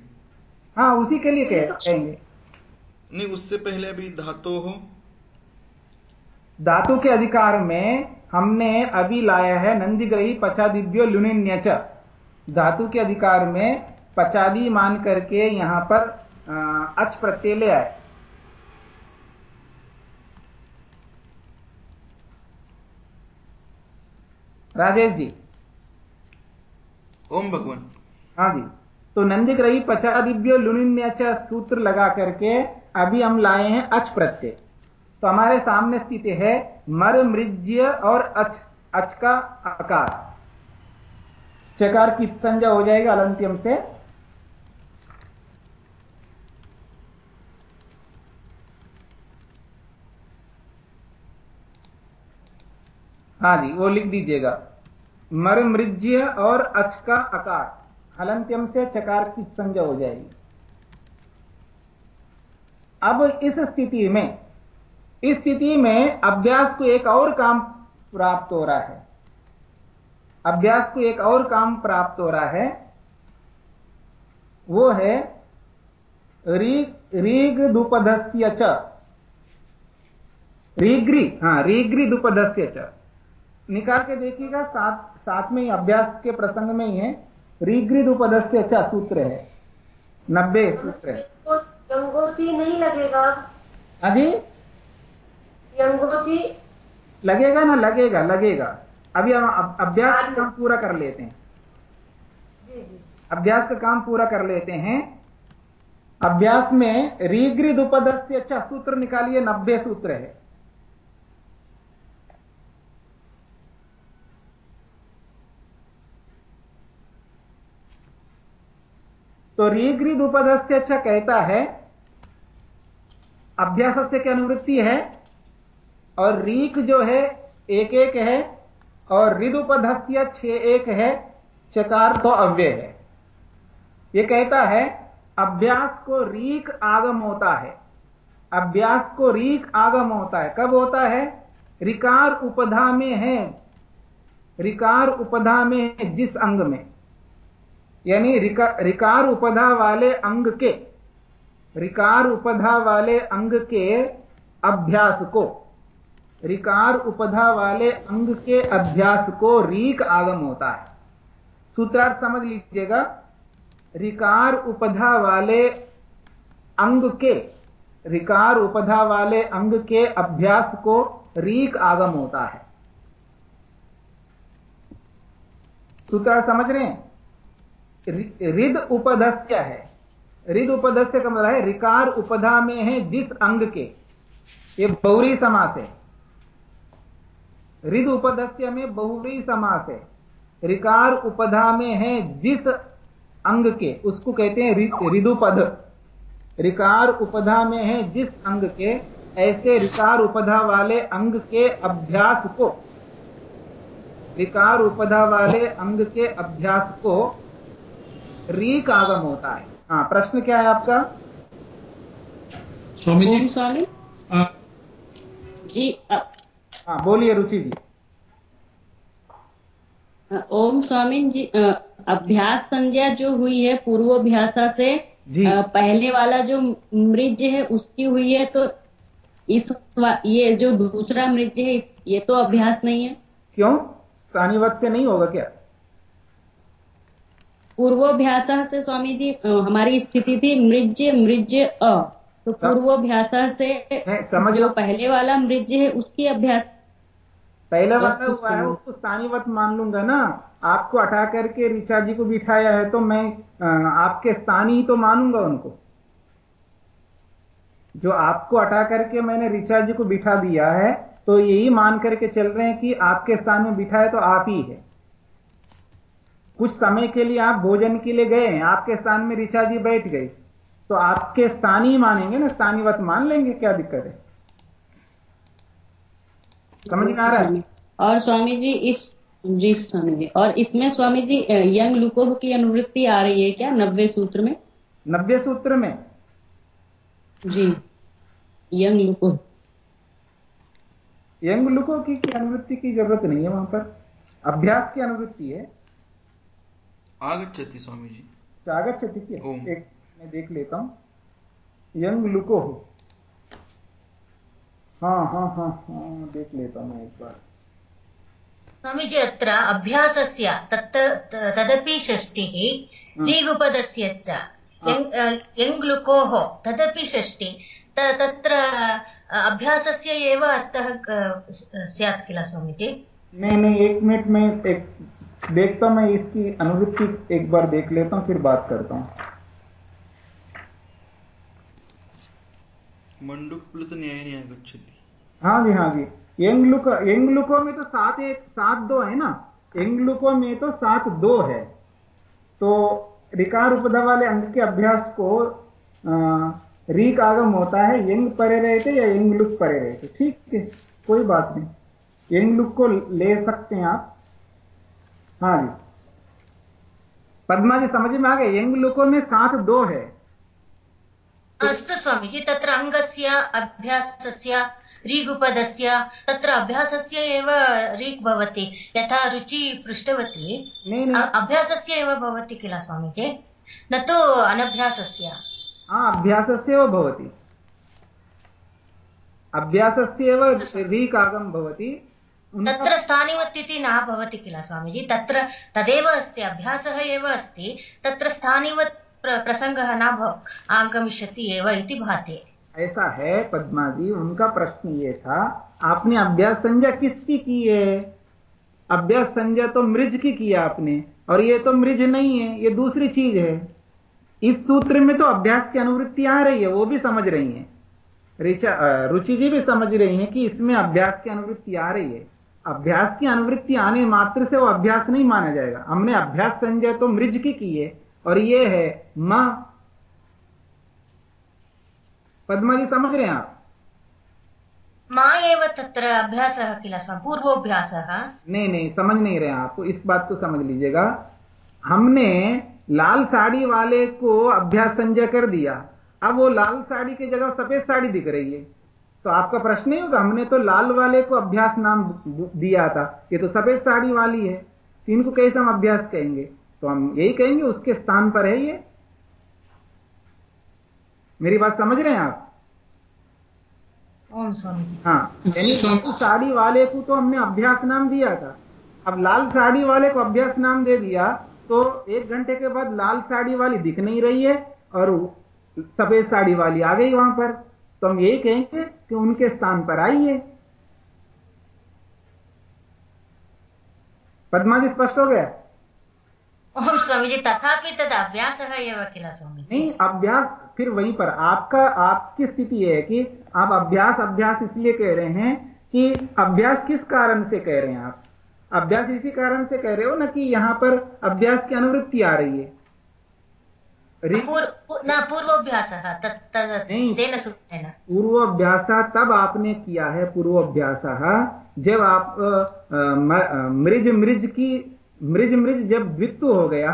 हाँ उसी के लिए कह- कहेंगे। नहीं उससे पहले अभी धातु हो। धातु के अधिकार में हमने अभी लाया है नंदिग्रही पचादिव्यो लुनिन्य च। धातु के अधिकार में पचादी मान करके यहाँ पर अच प्रत्यय ले आए। राजेश जी। ओम भगवान। हाँ जी। तो नंदिग्रही पचादिव्यो लुनिन्य च सूत्र लगा करके अभी हम लाए हैं अच प्रत्यय। तो हमारे सामने स्थिति है मर मृज्य और अच अच का आकार। चकार की संज्ञा हो जाएगा अलंत्यम से। हाँ जी, वो लिख दीजिएगा। मर मृज्य और अच का आकार। हलंत्यम से चकार की संज्ञा हो जाएगी। अब इस स्थिति में इस स्थिति में अभ्यास को एक और काम प्राप्त हो रहा है। अभ्यास को एक और काम प्राप्त हो रहा है। वो है रीग रीग दुपदस्य च। रीग्री हाँ रीग्री दुपदस्य च। निकाल के देखिएगा साथ साथ में ही अभ्यास के प्रसंग में ही है। रीग्री दुपदस्य च सूत्र है। नब्बे सूत्र है। नहीं लगेगा। हाँ जी? यंगोची लगेगा ना लगेगा लगेगा। अभी हम अभ्यास का काम पूरा कर लेते हैं। अभ्यास का काम पूरा कर लेते हैं। अभ्यास में रीग्रिद उपदस्य अच्छा सूत्र निकालिए नब्बे सूत्र है। तो रीग्रिद उपदस्य अच्छा कहता है अभ्यास से क्या अनुवृत्ति है? और रीक जो है एक एक है और रिदुपधस्य छह एक है चकार तो अव्यय है। यह कहता है अभ्यास को रीक आगम होता है। अभ्यास को रीक आगम होता है। कब होता है? रिकार उपधा में है। रिकार उपधा में है जिस अंग में? यानी रिका, रिकार उपधा वाले अंग के रिकार उपधा वाले अंग के अभ्यास को। रिकार उपधा वाले अंग के अभ्यास को रीक आगम होता है। सूत्रार्थ समझ लीजिएगा। रिकार उपधा वाले अंग के, रिकार उपधा वाले अंग के अभ्यास को रीक आगम होता है। सूत्रार्थ समझ रहे हैं? रिद उपधस्य है। रिद उपधस्य का मतलब है, रिकार उपधा में है जिस अंग के। ये बहुरी समास है। रिद उपधस्य में बहुरी समास है। रिकार उपधा में है जिस अंग के उसको कहते हैं रिदुपद रिकार उपधा में है जिस अंग के ऐसे रिकार उपधा वाले अंग के अभ्यास को रिकार उपधा वाले अंग के अभ्यास को रीक आगम होता है। हाँ प्रश्न क्या है आपका? स्वामी जी स्वामी। जी हाँ बोलिए रुचि जी। ओम स्वामी जी अभ्यास संज्ञा जो हुई है पूर्वाभ्यासा से जी। पहले वाला जो मृज है उसकी हुई है तो इस ये जो दूसरा मृज है ये तो अभ्यास नहीं है? क्यों? स्थानीवत से नहीं होगा क्या? पूर्वाभ्यासा से स्वामी जी हमारी स्थिति थी मृज मृज अ। तो पूर्वाभ्यासा से समझ जो पहले वाला मृज है उसकी अभ्यास पहले वाला हुआ है उसको स्थानीवत मान लूँगा ना। आपको हटा करके ऋचा जी को बिठाया है तो मैं आपके स्थानीय ही तो मानूँगा उनको। जो आपको हटा करके मैंने ऋचा जी को बिठा दिया है तो यही मान करके चल रहे हैं कि आपके स्थान में बिठा है तो आप ही है। कुछ समय के लिए आप भोजन के लिए गए हैं आपके स्थान में ऋचा जी बैठ गई तो आपके स्थानीय मानेंगे ना स्थानीयवत मान लेंगे क्या दिक्कत है? समझ में आ रहा है? और स्वामी जी इस जी स्वामी जी और इसमें स्वामी जी यंग लुकोह की अनुवृत्ति आ रही है क्या नब्बे सूत्र में? नब्बे सूत्र में? जी यंग लुकोह। यंग लुको की, की अनुवृत्ति की ज़रूरत नहीं है वहाँ पर। अभ्यास की अनुवृत्ति है। आगच्छति स्वामी जी। स्वागत ठीक एक मैं देख लेता हूँ। यंग लुको हो। हाँ हाँ हाँ हाँ देख लेता हूँ मैं एक बार। स्वामीजि अत्र अभ्यासस्य तत् तदपि षष्टिः ऋगुपदस्य च। यङ्- अ, यङ्लुकोः तदपि षष्टि। तत्र अभ्यासस्य एव अर्थः स्यात् किल स्वामीजि? नहीं नहीं एक मिनट में एक देखता मैं इसकी अनुवृत्ति एक बार देख लेता हूँ फिर बात करता हूँ। मंडूक प्लुत न्याय आगच्छति हाँ जी हाँ जी यंगलुक यंगलुको में तो सात एक सात दो है ना? यंगलुको में तो सात दो है। तो रिकार उपधा वाले अंक के अभ्यास को अ, रीक आगम होता है यंग परे रहते या यंग लुक परे रहते। ठीक है कोई बात नहीं। यंग लुक को ले सकते हैं आप। हाँ जी। पदमा जी समझ में आ गए यंग लुको में सात दो है। अस्तु स्वामीजि तत्र अङ्गस्य अभ्यासस्य ऋगुपदस्य तत्र अभ्यासस्य एव ऋक् भवति यथा रुचि पृष्टवती अभ्यासस्य एव भवति किल स्वामीजि? न तु अनभ्यासस्य। हाँ अभ्यासस्यैव भवति। अभ्यासस्यैव रीक् आगम भवति। तत्र स्थानिवत् इति न भवति किल स्वामीजि? तत्र तदेव अस्ति अभ्यासः एव अस्ति तत्र स्थानिवत् प्र, प्रसङ्गः न भव आगमिष्यति एव इति भाति। ऐसा है पद्मा जी उनका प्रश्न ये था आपने अभ्यास संज्ञा किसकी की है? अभ्यास संज्ञा तो मृज की की है आपने और ये तो मृज नहीं है ये दूसरी चीज़ है। इस सूत्र में तो अभ्यास की अनुवृत्ति आ रही है वो भी समझ रही है। रुचि जी भी समझ रही है कि इसमें अभ्यास की अनुवृत्ति आ रही है। अभ्यास की अनुवृत्ति आने मात्र से वो अभ्यास नहीं माना जाएगा। हमने अभ्यास संजय तो मृज की की है और ये है माँ। पद्मा जी समझ रहे हैं आप? मा एव तत्र अभ्यासः किल स्वामी पूर्वोऽभ्यासः नहीं नहीं समझ नहीं रहे हैं आप इस बात को समझ लीजिएगा। हमने लाल साड़ी वाले को अभ्यास संजय कर दिया। अब वो लाल साड़ी की जगह सफ़ेद साड़ी दिख रही है। तो आपका प्रश्न नहीं होगा हमने तो लाल वाले को अभ्यास नाम दिया था। ये तो सफ़ेद साड़ी वाली है तो इनको कैसे हम अभ्यास कहेंगे? तो हम यही कहेंगे उसके स्थान पर है ये। मेरी बात समझ रहे हैं आप? ओम हाँ यानी लाल साड़ी वाले को तो हमने अभ्यास नाम दिया था। अब लाल साड़ी वाले को अभ्यास नाम दे दिया तो एक घंटे के बाद लाल साड़ी वाली दिख नहीं रही है और सफ़ेद साड़ी वाली आ गई वहाँ पर। तो हम यही कहेंगे कि उनके स्थान पर आई है पद्मा जी स्पष्ट हो गया? ओम स्वामीजी तथापि तद् अभ्यासः किल स्वामीजी नहीं अभ्यास फिर वहीं पर आपका आपकी स्थिति है कि आप अभ्यास अभ्यास इसलिए कह रहे हैं कि अभ्यास किस कारण से कह रहे हैं आप? अभ्यास इसी कारण से कह रहे हो ना कि यहाँ पर अभ्यास की अनुवृत्ति आ रही है? रि- पूर्- पू- न पूर्वोऽभ्यासः तत् तद् नहीं। पूर्वाभ्यास तब आपने किया है पूर्वाभ्यास जब आप मृज मृज की मृज मृज जब द्वित्व हो गया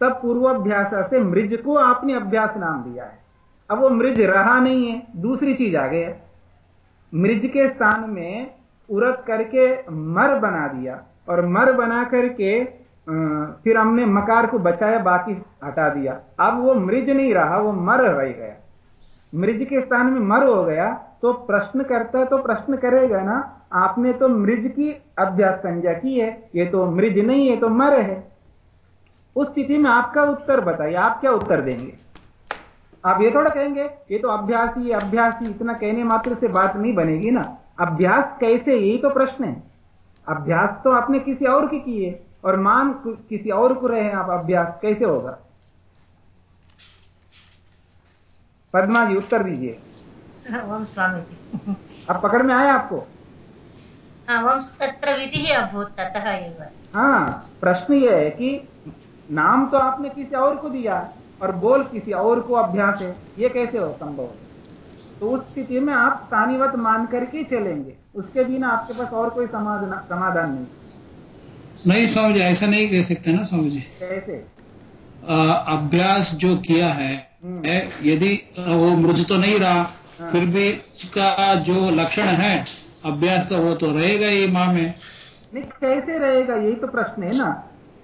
तब पूर्वाभ्यास से मृज को आपने अभ्यास नाम दिया है। अब वो मृज रहा नहीं है, दूसरी चीज़ आ गई मृज के स्थान में उरत करके मर बना दिया, और मर बना करके फिर हमने मकार को बचाया, बाकी हटा दिया। अब वो मृज नहीं रहा, वो मर रह गया। मृज के स्थान में मर हो गया तो प्रश्न करता है तो प्रश्न करेगा ना आपने तो मृज की अभ्यास संज्ञा की है ये तो मृज नहीं है तो मर है। उस स्थिति में आपका उत्तर बताइए आप क्या उत्तर देंगे? आप ये थोड़ा कहेंगे ये तो अभ्यास ही अभ्यास ही इतना कहने मात्र से बात नहीं बनेगी ना। अभ्यास कैसे यही तो प्रश्न है। अभ्यास तो आपने किसी और की की है और मान किसी और को रहे हैं आप अभ्यास कैसे होगा? पदमा जी उत्तर दीजिए। स्वामी जी। अब पकड़ में आया आपको? हाँ ओम तत्र विधिः अभूत् ततः एव। हाँ प्रश्न ये है कि नाम तो आपने किसी और को दिया और बोल किसी और को अभ्यास है ये कैसे हो संभव है? तो उस स्थिति में आप स्थानीवत मान करके चलेंगे। उसके बिना आपके पास और कोई समाधान समाधान नहीं नहीं स्वामी जी ऐसा नहीं कह सकते ना स्वामी जी। कैसे? अभ्यास जो किया है हम्म। यदि वो मृज तो नहीं रहा हाँ। फिर भी उसका जो लक्षण है अभ्यास का वो तो रहेगा ही माँ में। नहीं कैसे रहेगा यही तो प्रश्न है ना।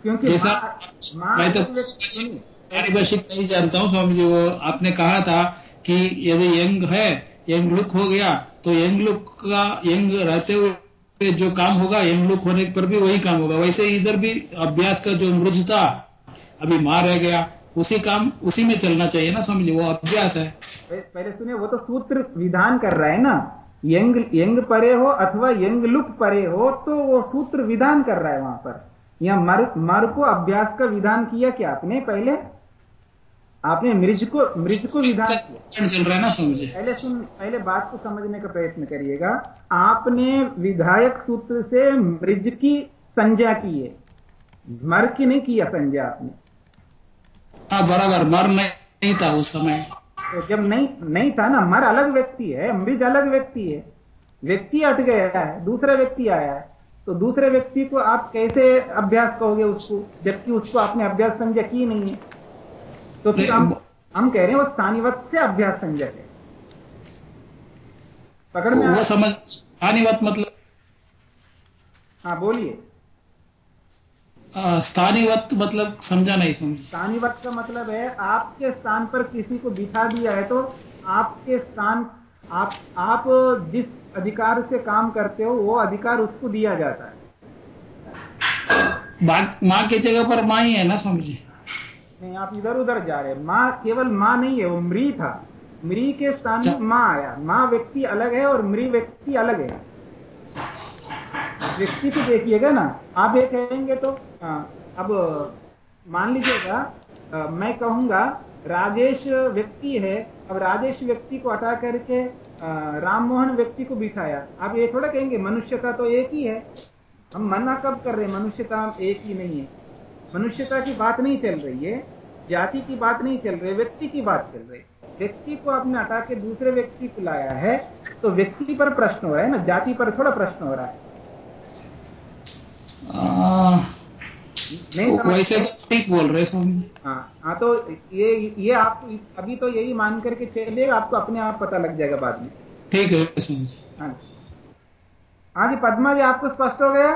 क्योंकि जैसा माँ- माँ तो पारिभाषिक नहीं जानता हूँ स्वामी जी वो आपने कहा था कि यदि यंग है यंग लुक हो गया तो यंग लुक का यंग रहते हुए जो काम होगा यंग लुक होने पर भी वही काम होगा। वैसे इधर भी अभ्यास का जो मृज था अभी माँ रह गया उसी काम उसी में चलना चाहिए ना स्वामी जी वो अभ्यास है। पहले सुनिए वो तो सूत्र विधान कर रहा है ना। यंग यंग परे हो अथवा यंग लुक परे हो तो वो सूत्र विधान कर रहा है वहाँ पर। यहाँ मर मर को अभ्यास का विधान किया क्या आपने? पहले आपने मृज को मृज को विधान किया। चल रहा है ना स्वामी पहले सुन पहले बात को समझने का प्रयत्न करिएगा। आपने विधायक सूत्र से मृज की संज्ञा की है। मर की नहीं किया संज्ञा आपने। हाँ बराबर मर नहीं, नहीं था उस समय। जब नहीं नहीं था ना मर अलग व्यक्ति है मृज अलग व्यक्ति है। व्यक्ति हट गया है दूसरा व्यक्ति आया है। तो दूसरे व्यक्ति को आप कैसे अभ्यास कहोगे उसको जबकि उसको आपने अभ्यास संज्ञा की नहीं है? तो फिर हम हम कह रहे हैं वो स्थानीवत से अभ्यास संज्ञा है। पकड़ में वो समझ स्थानीवत मतलब हाँ बोलिए। स्थानीवत मतलब समझा नहीं समझ। स्थानीवत का मतलब है आपके स्थान पर किसी को बिठा दिया है तो आपके स्थान आप आप जिस अधिकार से काम करते हो वो अधिकार उसको दिया जाता है। माँ के जगह पर माँ ही है ना समझे नहीं आप इधर उधर जा रहे हैं। माँ केवल माँ नहीं है वो मृ था। मृ के स्थान में माँ आया। माँ व्यक्ति अलग है और मृ व्यक्ति अलग है। व्यक्ति तो देखिएगा ना। आप ये कहेंगे तो अब, मान लीजिएगा मैं कहूँगा, राजेश व्यक्ति है, अब राजेश व्यक्ति को हटा करके राममोहन व्यक्ति को बिठाया। आप ये थोड़ा कहेंगे मनुष्यता तो एक ही है? हम मना कब कर रहे हैं? मनुष्यता एक ही नहीं है। मनुष्यता की बात नहीं चल रही है, जाति की बात नहीं चल रही, व्यक्ति की बात चल रही व्यक्ति को आपने हटा के दूसरे व्यक्ति को लाया है तो व्यक्ति पर प्रश्न हो रहा है ना? जाति पर थोड़ा प्रश्न हो रहा है। नहीं वैसे तो ठीक बोल रहे स्वामी जी हाँ हाँ तो ये ये आप अभी तो यही मान करके चलिए आपको अपने आप पता लग जाएगा बाद में। ठीक है स्वामी हाँ जी। हाँ जी पद्मा जी आपको स्पष्ट हो गया?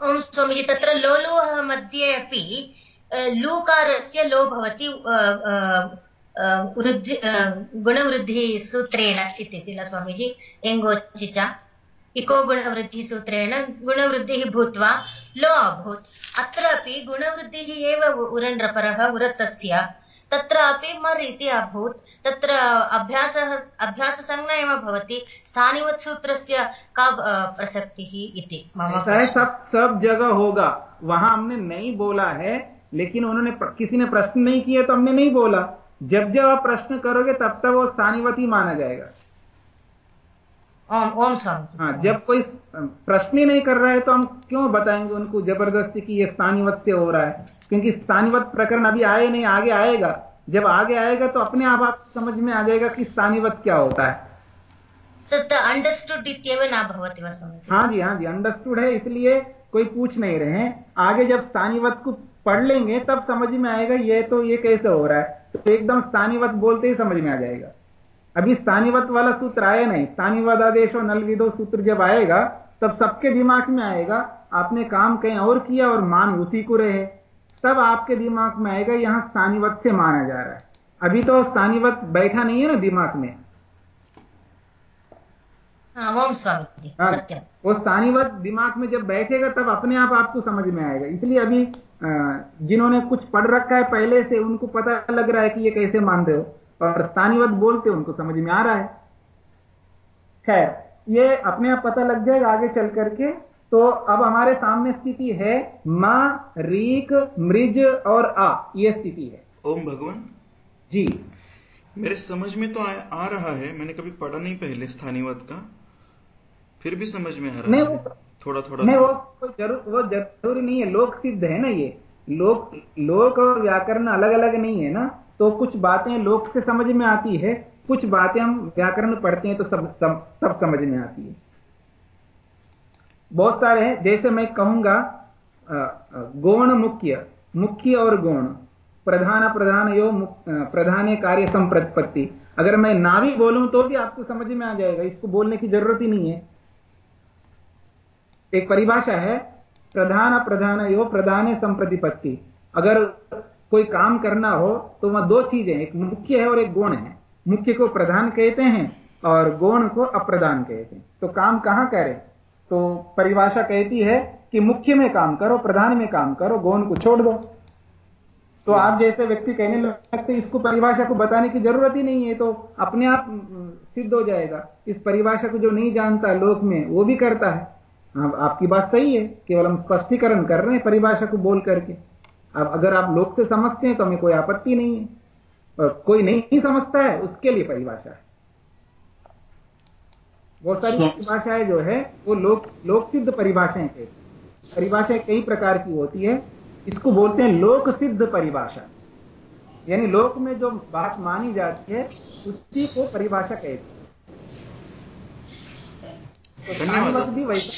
ओम स्वामीजी तत्र लोलोः मध्ये अपि लूकारस्य लो भवति वृद्धि गुणवृद्धिसूत्रेण इति किल स्वामीजी एङ्गोचिच इको गुणवृद्धिसूत्रेण गुणवृद्धिः भूत्वा लो अभूत्। अत्रापि गुणवृद्धिः एव उरण्ड्रपरः उरतस्य। तत्रापि मर् इति अभूत्। तत्र अभ्यासः अभ्याससंज्ञा एव भवति स्थानिवत् सूत्रस्य का प्रसक्तिः इति ऐसा है सब सब जगह होगा। वहाँ हमने नहीं बोला है लेकिन उन्होंने किसी ने प्रश्न नहीं किया तो हमने नहीं बोला। जब जब आप प्रश्न करोगे तब तक वो स्थानीवती माना जाएगा। ओम ओम स्वामी हाँ जब कोई प्रश्न ही नहीं कर रहा है तो हम क्यों बताएँगे उनको ज़बरदस्ती की ये स्थानीवत से हो रहा है? क्योंकि स्थानीवत प्रकरण अभी आए नहीं आगे आएगा। जब आगे आएगा तो अपने आप आप समझ में आ जाएगा कि स्थानीवत क्या होता है। अंडरस्टूड इत्येव न भवति हाँ जी हाँ जी अंडरस्टूड है इसलिए कोई पूछ नहीं रहे हैं। आगे जब स्थानीवत को पढ़ लेंगे तब समझ में आएगा ये तो ये कैसे हो रहा है? तो एकदम स्थानीवत बोलते ही समझ में आ जाएगा। अभी स्थानीवत वाला सूत्र आया नहीं। स्थानीवत आदेश और नल विदो सूत्र जब आएगा तब सबके दिमाग में आएगा आपने काम कहीं और किया और मान उसी को रहे। तब आपके दिमाग में आएगा यहाँ स्थानीवत से माना जा रहा है। अभी तो स्थानीवत बैठा नहीं है ना दिमाग में। हाँ जी हाँ, वो स्थानीवत दिमाग में जब बैठेगा तब अपने आप आपको समझ में आएगा। इसलिए अभी जिन्होंने कुछ पढ़ रखा है पहले से उनको पता लग रहा है कि ये कैसे मान रहे हो। और स्थानीवत बोलते उनको समझ में आ रहा है। खैर ये अपने आप पता लग जाएगा आगे चल करके। तो अब हमारे सामने स्थिति है माँ रीक मृज और आ ये स्थिति है। ओम भगवान। जी। मेरे समझ में तो आ, आ रहा है मैंने कभी पढ़ा नहीं पहले स्थानीयवाद का। फिर भी समझ में आ रहा है। थोड़ा थोड़ा। नहीं वो ज़रूर वो ज़रूरी नहीं है लोक सिद्ध है ना ये। लोक लोक और व्याकरण अलग अलग नहीं है ना। तो कुछ बातें लोक से समझ में आती है कुछ बातें हम व्याकरण पढ़ते हैं तो सब सब, सब समझ में आती है। बहुत सारे हैं जैसे मैं कहूँगा गौण मुख्य मुख्य और गौण प्रधान प्रधान यो प्रधान कार्य संप्रतिपत्ति। अगर मैं ना भी बोलूँ तो भी आपको समझ में आ जाएगा इसको बोलने की ज़रूरत ही नहीं है। एक परिभाषा है प्रधान प्रधान यो प्रधान संप्रतिपत्ति। अगर कोई काम करना हो तो वह दो चीज़ें एक मुख्य है और एक गौण है। मुख्य को प्रधान कहते हैं और गौण को अप्रधान कहते हैं। तो काम कहाँ करें? तो परिभाषा कहती है कि मुख्य में काम करो, प्रधान में काम करो, गौण को छोड़ दो। तो आप जैसे व्यक्ति कहने लगते इसको परिभाषा को बताने की ज़रूरत ही नहीं है तो अपने आप सिद्ध हो जाएगा। इस परिभाषा को जो नहीं जानता लोक में, वो भी करता है। अब आपकी बात सही है। केवल हम स्पष्टीकरण कर रहे हैं परिभाषा को बोल करके। अब अगर आप लोक से समझते हैं तो हमें कोई आपत्ति नहीं है। और कोई नहीं समझता है उसके लिए परिभाषा है। बहुत सारी परिभाषाएँ जो है वो लोक लोक सिद्ध परिभाषाएँ कहते हैं परिभाषाएँ कई प्रकार की होती है। इसको बोलते हैं लोक सिद्ध परिभाषा। यानी लोक में जो बात मानी जाती है उसी को परिभाषा कहते हैं। तो धन्यवाद। भी वैसा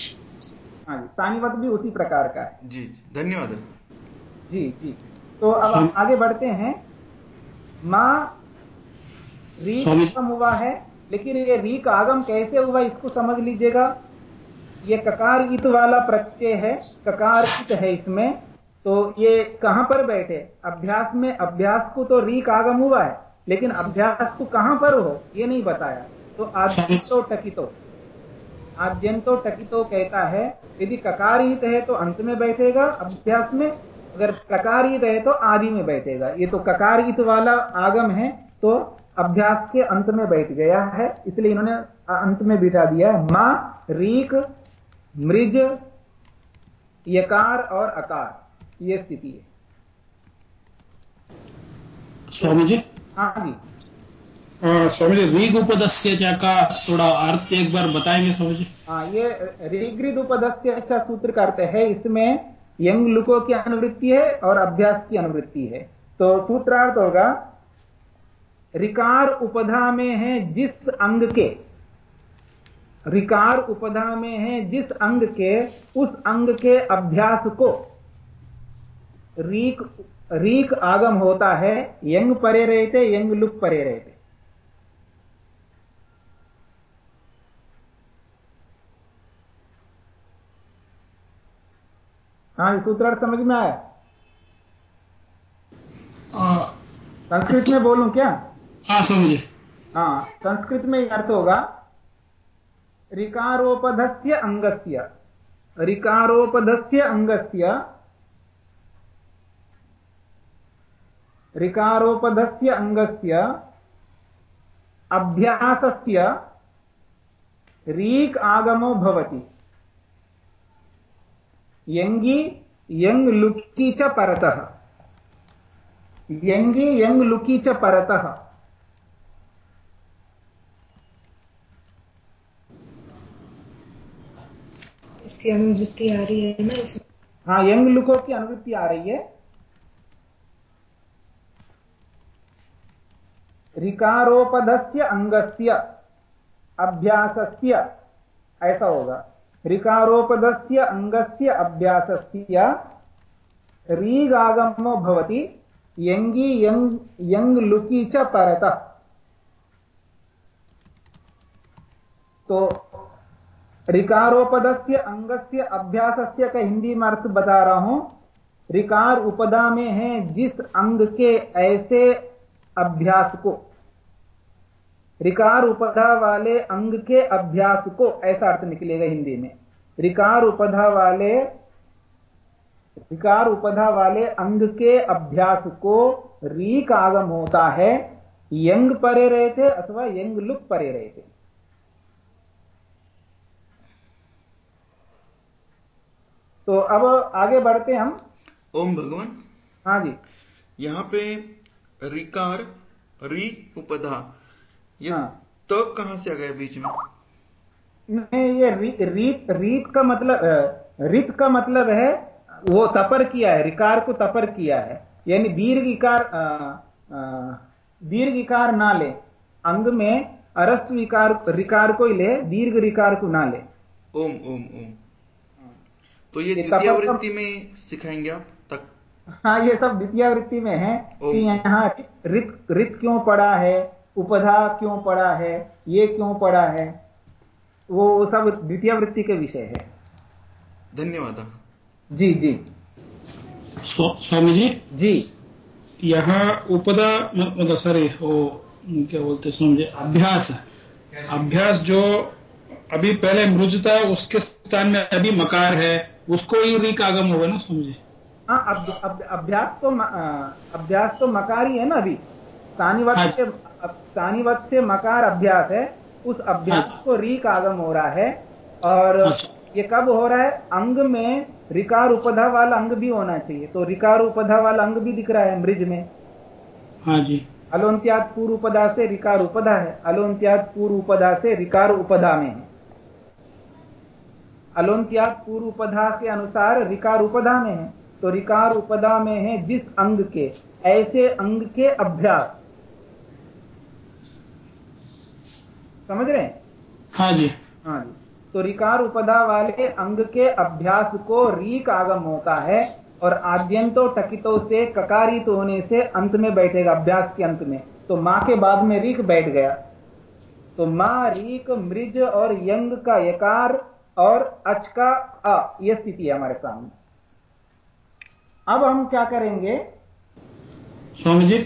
हाँ जी भी उसी प्रकार का है। जी धन्यवाद। जी जी। तो अब आगे बढ़ते हैं। माँ स्वामी- आगम हुआ है लेकिन ये रीक आगम कैसे हुआ इसको समझ लीजिएगा। ये ककार इत वाला प्रत्यय है ककार इत है इसमें। तो ये कहाँ पर बैठे? अभ्यास में अभ्यास को तो रीक आगम हुआ है लेकिन अभ्यास को कहाँ पर हो ये नहीं बताया। तो आद्यंतो टकितो। आद्यंतो टकितो कहता है यदि ककारित है तो अंत में बैठेगा अभ्यास में अगर ककारित है तो आदि में बैठेगा। ये तो ककारित वाला आगम है तो अभ्यास के अंत में बैठ गया है इसलिए इन्होंने अंत में बिठा दिया है। मा रीक मृज यकार और अकार ये स्थिति है। स्वामी जी? हाँ जी। स्वामी जी रीग उपदस्य का थोड़ा अर्थ एक बार बताएँगे स्वामी जी। हाँ ये ऋग्रिद उपदस्य अच्छा सूत्र का अर्थ है इसमें यंग लुको की अनुवृत्ति है और अभ्यास की अनुवृत्ति है। तो सूत्रार्थ होगा, रिकार उपधा में है जिस अंग के, रिकार उपधा में है जिस अंग के, उस अंग के अभ्यास को रीक रीक आगम होता है, यंग परे रहते, यंग लुक परे रहते। हाँ सूत्रार्थ समझ में आया? संस्कृत में बोलूँ क्या? हाँ स्वामी जी हाँ संस्कृत में अर्थ होगा ऋकारोपधस्य अंगस्य। ऋकारोपधस्य अंगस्य ऋकारोपधस्य अंगस्य अभ्यासस्य रीक् आगमो भवति। यंगी यंग लुकी च परतः। यंगी यंग लुकी च परतः। इसकी अनुवृत्ति आ रही है ना इसमें? हाँ यंग लुकों की अनुवृत्ति आ रही है। रिकारोपधस्य अंगस्य अभ्यासस्य ऐसा होगा। रिकारोपधस्य अंगस्य अभ्यासस्य रीगागमो भवति यंगी यंग यंग लुकी च परतः। तो रिकारोपदस्य अंगस्य अभ्यासस्य का हिंदी में बता रहा हूँ। रिकार उपदा में है जिस अंग के ऐसे अभ्यास को। रिकार उपधा वाले अंग के अभ्यास को ऐसा अर्थ निकलेगा हिंदी में। रिकार उपधा वाले रिकार उपधा वाले अंग के अभ्यास को रीक आगम होता है यंग परे रहते अथवा यंग लुक परे रहते। तो अब आगे बढ़ते हम। ओम भगवान। हाँ जी। यहाँ पे रिकार री उपधा ये हाँ। तो कहाँ से आ गया बीच में? नहीं ये रीत रीत का मतलब रित का मतलब है वो तपर किया है रिकार को तपर किया है। यानी दीर्घ इकार दीर्घ इकार ना ले। अंग में अरस्व विकार रिकार को ही ले दीर्घ रिकार को ना ले। ओम ओम ओम। तो ये ये द्वितीय वृत्ति में सिखाएँगे आप? तक। हाँ ये सब द्वितीय वृत्ति में है कि यहाँ रित रित क्यों पड़ा है? उपधा क्यों पड़ा है ये क्यों पड़ा है? वो सब द्वितीय वृत्ति के विषय है। धन्यवाद। जी जी। स्वामी जी? जी। यहाँ उपदा मतलब सॉरी वो क्या बोलते हैं स्वामी जी अभ्यास। अभ्यास जो अभी पहले मृज था उसके स्थान में अभी मकार है उसको ही रीक आगम होगा ना स्वामी जी? हाँ अब, अब, अभ्यास तो अभ्यास तो मकार ही है ना अभी। स्थानीवत हाँ। स्थानीवत से मकार अभ्यास है उस अभ्यास हाँ। को रीक आगम हो रहा है और अच्छा। ये कब हो रहा है? अंग में रिकार उपधा वाला अंग भी होना चाहिए। तो रिकार उपधा वाला अंग भी दिख रहा है मृज में। हाँ जी। अलोन्त्यात पूर्व उपदा से रिकार उपधा है। अलोन्त्यात पूर्व उपदा से रिकार उपधा में है। अलोन्त्यात पूर्व उपधा के अनुसार रिकार उपधा में है। तो रिकार उपदा में है जिस अंग के। ऐसे अंग के अभ्यास। समझ रहे हैं? हाँ जी। हाँ जी। तो रिकार उपधा वाले अंग के अभ्यास को रीक आगम होता है और आद्यंतो टकितो से ककारित होने से अंत में बैठेगा अभ्यास के अंत में। तो माँ के बाद में रीक बैठ गया। तो माँ रीक मृज और यंग का यकार और अच का अ यह स्थिति है हमारे सामने। अब हम क्या करेंगे? स्वामी जी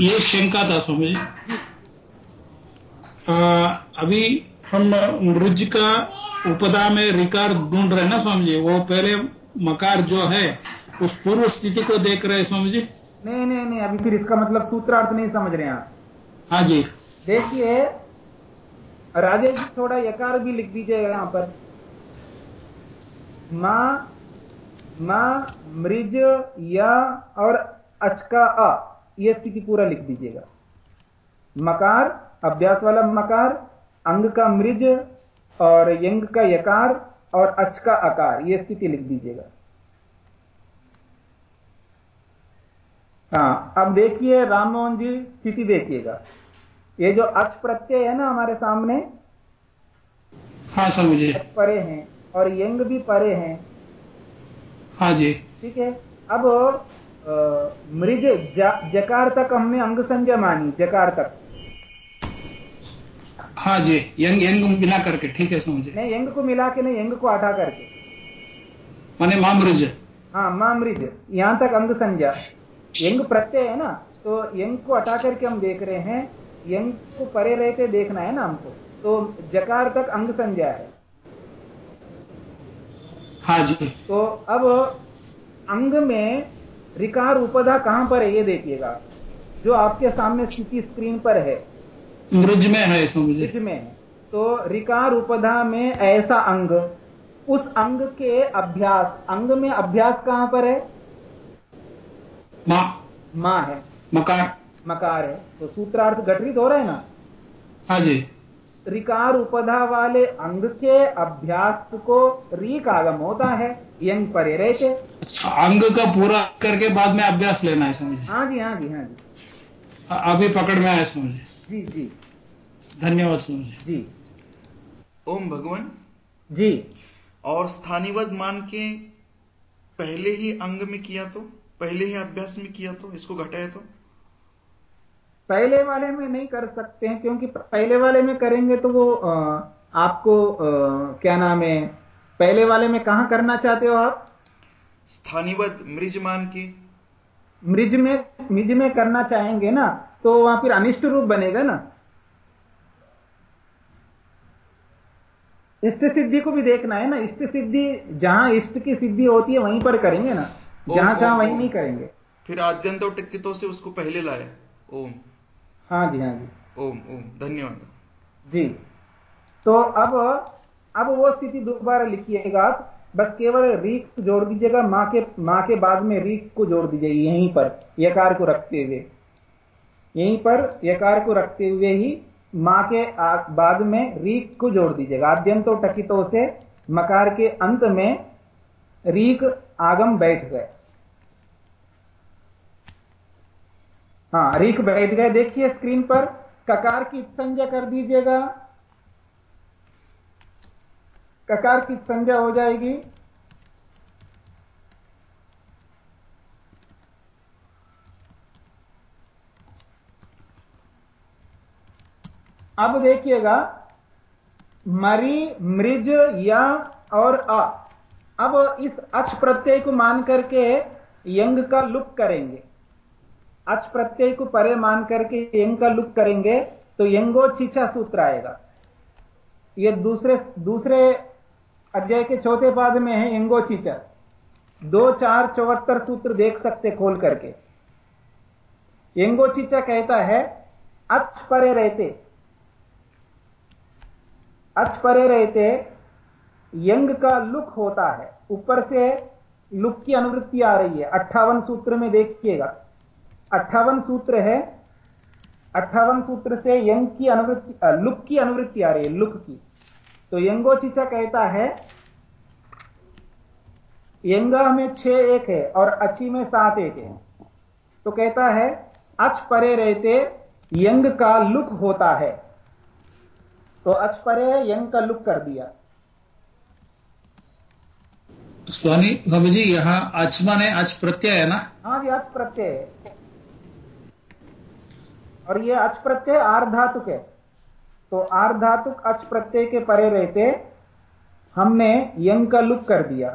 ये शंका था स्वामी जी। अभी हम मृज का उपदा में रिकार ढूंढ रहे ना स्वामी जी वो पहले मकार जो है उस पूर्व स्थिति को देख रहे हैं स्वामी जी नहीं नहीं नहीं अभी फिर इसका मतलब सूत्रार्थ नहीं समझ रहे हैं आप। हाँ जी। देखिए राजेश जी थोड़ा यकार भी लिख दीजिएगा यहाँ पर। माँ माँ मृज या और अचका अ यह स्थिति पूरा लिख दीजिएगा। मकार अभ्यास वाला मकार अंग का मृज और यंग का यकार और अच का आकार यह स्थिति लिख दीजिएगा। हाँ अब देखिए राममोहन जी स्थिति देखिएगा। ये जो अच प्रत्यय है ना हमारे सामने हाँ जी परे हैं और यंग भी परे हैं। हाँ जी। ठीक है अब मृज जकार तक हमने अंग संज्ञा मानी जकार तक। हाँ जी यंग यंग मिला करके ठीक है स्वामी जी नहीं यंग को मिला के नहीं यंग को हटा करके। माने मामृज। हाँ माँ मृज यहाँ तक अंग संज्ञा। यंग प्रत्यय है ना तो यंग को हटा करके हम देख रहे हैं यंग को परे रहते देखना है ना हमको तो जकार तक अंग संज्ञा है। हाँ जी। तो अब अंग में रिकार उपधा कहाँ पर है ये देखिएगा। जो आपके सामने स्थिति स्क्रीन पर है। मृज में है स्वामी जी ब्रिज में तो रिकार उपधा में ऐसा अंग उस अंग के अभ्यास अंग में अभ्यास कहाँ पर है? मा। माँ है। मकार। मकार है। तो सूत्रार्थ गठित हो रहा है ना? हाँ जी। रिकार उपधा वाले अंग के अभ्यास को रीक आगम होता है यंग परे रहते। अच्छा अंग का पूरा करके बाद में अभ्यास लेना है स्वामी जी हाँ जी हाँ जी हाँ जी। अभी पकड़ में आया स्वामी जी जी जी। धन्यवाद स्वामी जी। जी। ओम भगवान। जी। और स्थानीवद मान के पहले ही अंग में किया तो पहले ही अभ्यास में किया तो इसको घटाया तो? पहले वाले में नहीं कर सकते हैं क्योंकि पहले वाले में करेंगे तो वो अ, आपको अ, क्या नाम है पहले वाले में कहा करना चाहते हो आप? स्थानीवद मृज मान के। मृज में मृज में करना चाहेंगे ना तो वहाँ फिर अनिष्ट रूप बनेगा ना? इष्ट सिद्धि को भी देखना है ना इष्ट सिद्धि जहाँ इष्ट की सिद्धि होती है वहीं पर करेंगे ना। जहाँ जहाँ वहीं नहीं करेंगे। फिर आद्यंत और टिक्कितों से उसको पहले लाया ओम। हाँ जी हाँ जी। ओम ओम। धन्यवाद। जी। तो अब अब वो स्थिति दोबारा लिखिएगा आप। बस केवल रीक जोड़ दीजिएगा माँ के माँ के बाद में रीक को जोड़ दीजिए यहीं पर यकार को रखते हुए। यहीं पर यकार को रखते हुए ही माँ के बाद में रीक को जोड़ दीजिएगा। आद्यंतो टकितो से मकार के अंत में रीक आगम बैठ गए। हाँ रीक बैठ गए। देखिए स्क्रीन पर, ककार की संज्ञा कर दीजिएगा। ककार की संज्ञा हो जाएगी। अब देखिएगा, मरी, मृज, या और अ। अब इस अच प्रत्यय को मान करके यंग का लुक करेंगे। अच प्रत्यय को परे मान करके यंग का लुक करेंगे तो यंगो चिचा सूत्र आएगा। ये दूसरे दूसरे अध्याय के चौथे पाद में है यंगो चिचा। दो, चार, चौहत्तर सूत्र देख सकते, खोल करके। यंगो चिचा कहता है अच परे रहते। अच परे रहते यंग का लुक होता है। ऊपर से लुक की अनुवृत्ति आ रही है। अट्ठावन सूत्र में देखिएगा। अट्ठावन सूत्र है। अट्ठावन सूत्र से यंग की अनुवृत्ति लुक की अनुवृत्ति आ रही है, लुक की। तो यंगोचिचा कहता है, यंगा में छह एक है और अच्छी में सात एक है। तो कहता है अच परे रहते यंग का लुक होता है। तो अच परे यंग का लुक कर दिया। स्वामी स्वामी जी यहाँ अच माने अच प्रत्यय है ना? हाँ जी अच प्रत्यय है। और ये अच प्रत्यय आर्धातुक है। तो आर्धातुक अच प्रत्यय के परे रहते हमने यंग का लुक कर दिया।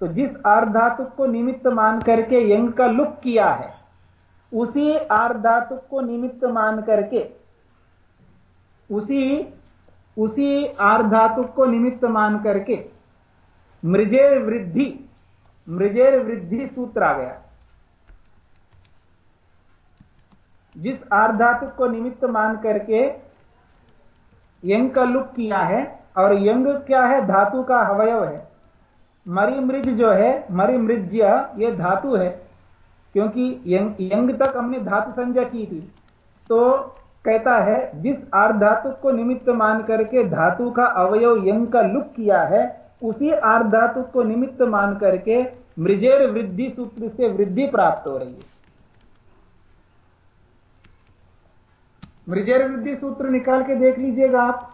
तो जिस आर्धातुक को निमित्त मान करके यंग का लुक किया है उसी आर्धातुक को निमित्त मान करके उसी उसी आर्धातुक को निमित्त मान करके मृजेर वृद्धि मृजेर वृद्धि सूत्र आ गया। जिस आर्धातुक को निमित्त मान करके यंग का लुक किया है और यंग क्या है? धातु का अवयव है। मरी मृज जो है मरी मृज्य ये धातु है क्योंकि यंग, यंग तक हमने धातु संज्ञा की थी। तो कहता है जिस आर्धातु को निमित्त मान करके धातु का अवयव यंग का लुक किया है उसी आर्धातु को निमित्त मान करके मृजेर वृद्धि सूत्र से वृद्धि प्राप्त हो रही है। मृजेर वृद्धि सूत्र निकाल के देख लीजिएगा आप।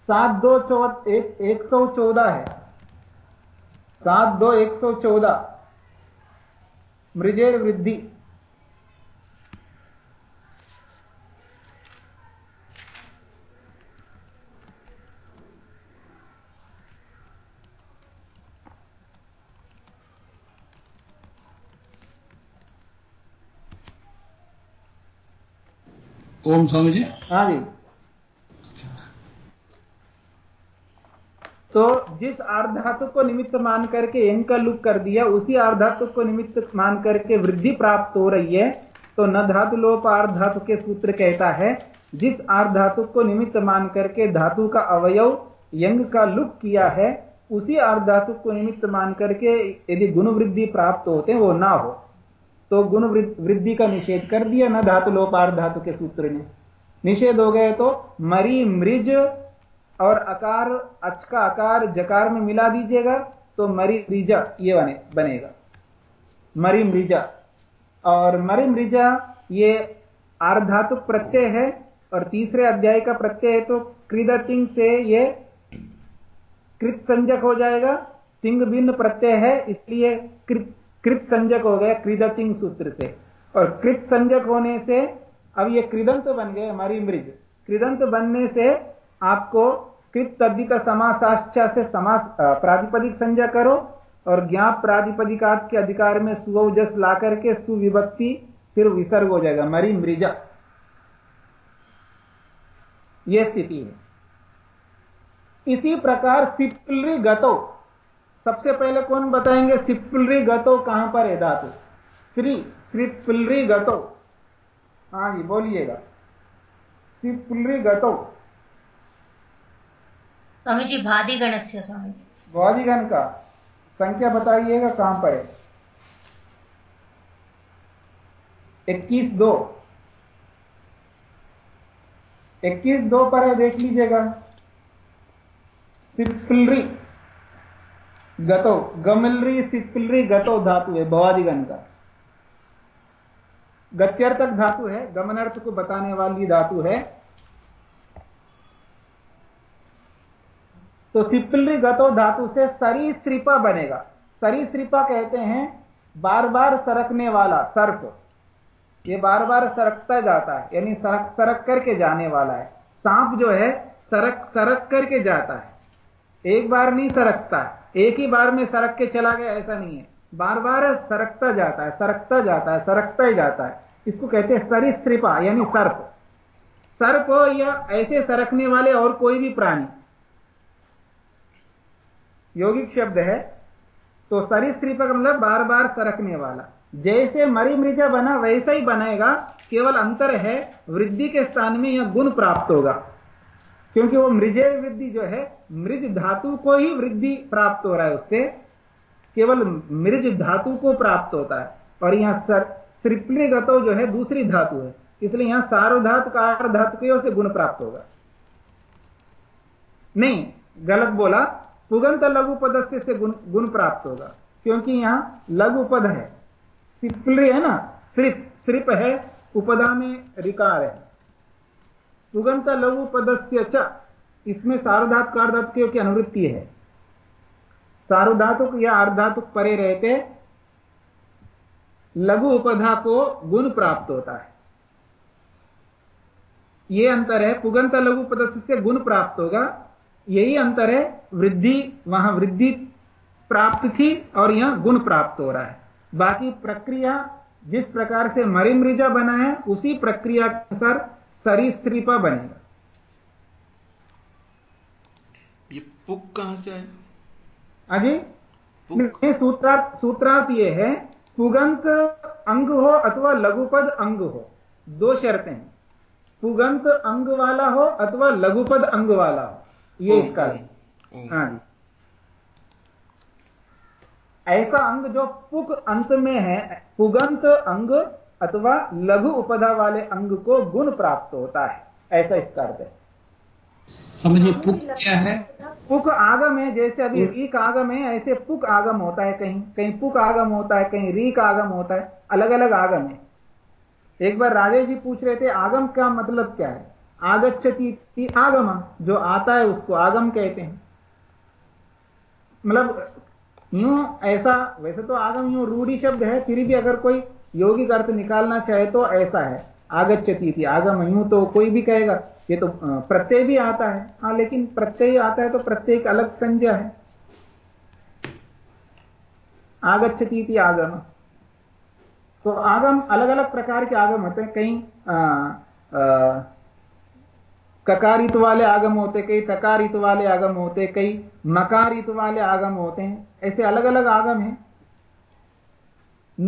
सात दो चौथ एक, एक सौ चौदह है। सात दो एक सौ चौदह। मृजेर वृद्धि। ओम स्वामी जी हाँ जी। तो जिस आर्धातु को निमित्त मान करके यंग का लुक कर दिया, उसी आर्धातु को निमित्त मान करके वृद्धि प्राप्त हो रही है तो न धातु लोप आर्धातु के सूत्र कहता है, जिस आर्धातु को निमित्त मान करके धातु का अवयव यंग का लुक किया है, उसी आर्धातु को निमित्त मान करके यदि गुण वृद्धि प्राप्त होते हैं, वो ना हो। तो गुण वृद्धि का निषेध कर दिया, न धातु लोपार धातु के सूत्र ने। निषेध हो गए तो मरी, मृज और अकार, अच का आकार जकार में मिला दीजिएगा तो मरी, मृजा, ये बने बनेगा। मरी, मृजा। और मरी, मृजा, ये आर्धातु प्रत्यय है, और तीसरे अध्याय का प्रत्यय है तो कृदतिंग से ये कृत संजक हो जाएगा। तिंग भिन्न प्रत्यय है, इसलिए कृत कृत संजक हो गया कृदतिंग सूत्र से। और कृत संजक होने से अब ये कृदंत बन गए हमारी मृग कृदंत बनने से आपको कृत तद्दित समासाश्चा से समास प्रातिपदिक संजय करो और ज्ञाप प्रातिपदिकात के अधिकार में सुवजस ला करके सुविभक्ति फिर विसर्ग हो जाएगा मरी मृजा यह स्थिति है। इसी प्रकार सिप्लरी गतो। सबसे पहले कौन बताएँगे सिप्लरी गतो कहाँ पर है धातु? श्री श्रीपिलरी गतो। हाँ जी बोलिएगा। सिप्लरी गतो। स्वामी जी भादी गण से स्वामी जी भादिगण का। संख्या बताइएगा कहाँ पर है? इक्कीस दो। इक्कीस दो पर है देख लीजिएगा। सिप्लरी। गतो, गमिलरी सिप्लरी गतो धातु है, भवादिगण का। गत्यर्थक धातु है, गमनार्थ को बताने वाली धातु है। तो सिपिलरी गतो धातु से सरीसृपा बनेगा। सरीसृपा कहते हैं बार बार सरकने वाला, सर्प। ये बार बार सरकता जाता है, यानी सरक सरक करके जाने वाला है। सांप जो है, सरक सरक करके जाता है। एक बार नहीं सरकता एक ही बार में सरक के चला गया, ऐसा नहीं है। बार बार सरकता जाता है, सरकता जाता है, सरकता ही जाता है। इसको कहते हैं सरिस्त्रिपा यानी सर्प। सर्प हो या ऐसे सरकने वाले और कोई भी प्राणी। यौगिक शब्द है तो सरिस्त्रिपा का मतलब बार बार सरकने वाला। जैसे मरी मृजा बना, वैसा ही बनेगा। केवल अंतर है, वृद्धि के स्थान में यह गुण प्राप्त होगा। क्योंकि वो मृजय वृद्धि जो है, मृज धातु को ही वृद्धि प्राप्त हो रहा है उससे। केवल मृज धातु को प्राप्त होता है। और यहाँ सर जो है, दूसरी धातु है। इसलिए यहाँ सार्वधातु का धातु के से गुण प्राप्त होगा। नहीं, गलत बोला, पुगंत लघु पदस्य से गुण गुण प्राप्त होगा। क्योंकि यहाँ लघु पद है। सिप्ली है ना? सिर्फ़ सिर्फ़ है, उपदा में रिकार है। लघु पदस्य च। इसमें सार्वधातु कार्धातु की अनुवृत्ति है। सार्वधातुक या अर्धातुक परे रहते, लघु उपधा को गुण प्राप्त होता है। यह अंतर है पुगंत लघु पदस्य से गुण प्राप्त होगा। यही अंतर है, वृद्धि, वहाँ वृद्धि प्राप्त थी और यहाँ गुण प्राप्त हो रहा है। बाकी प्रक्रिया, जिस प्रकार से मरिमृजा बना है, उसी प्रक्रिया के अनुसार सरीसृपा बनेगा। ये पुक कहाँ से आया? अजी सूत्रार्थ सूत्रार्थ ये है पुगंत अंग हो अथवा लघुपद अंग हो दो शर्तें हैं। पुगंत अंग वाला हो अथवा लघुपद अंग वाला हो ये इसका हाँ जी। ऐसा अंग जो पुक अंत में है पुगंत अंग अथवा लघु उपधा वाले अंग को गुण प्राप्त होता है। ऐसा इसका अर्थ है। समझिए पुक क्या है? पुक आगम है जैसे अभी रीक आगम है ऐसे पुक आगम होता है कहीं। कहीं पुक आगम होता है कहीं रीक आगम होता है। अलग अलग आगम है। एक बार राजेश जी पूछ रहे थे आगम का मतलब क्या है? आगच्छती आगम जो आता है उसको आगम कहते हैं। मतलब यूँ ऐसा वैसे तो आगम यूँ रूढ़ी शब्द है फिर भी अगर कोई यौगिक अर्थ निकालना चाहे तो ऐसा है। आगच्छती थी आगम यूँ तो कोई भी कहेगा। ये तो प्रत्यय भी आता है। हाँ लेकिन प्रत्यय आता है तो प्रत्यय एक अलग संज्ञा है। आगच्छती थी आगम। तो आगम अलग अलग प्रकार के आगम होते हैं। कहीं ककारित वाले आगम होते कई टकारित वाले आगम होते कई मकारित वाले आगम होते हैं। ऐसे अलग अलग आगम हैं।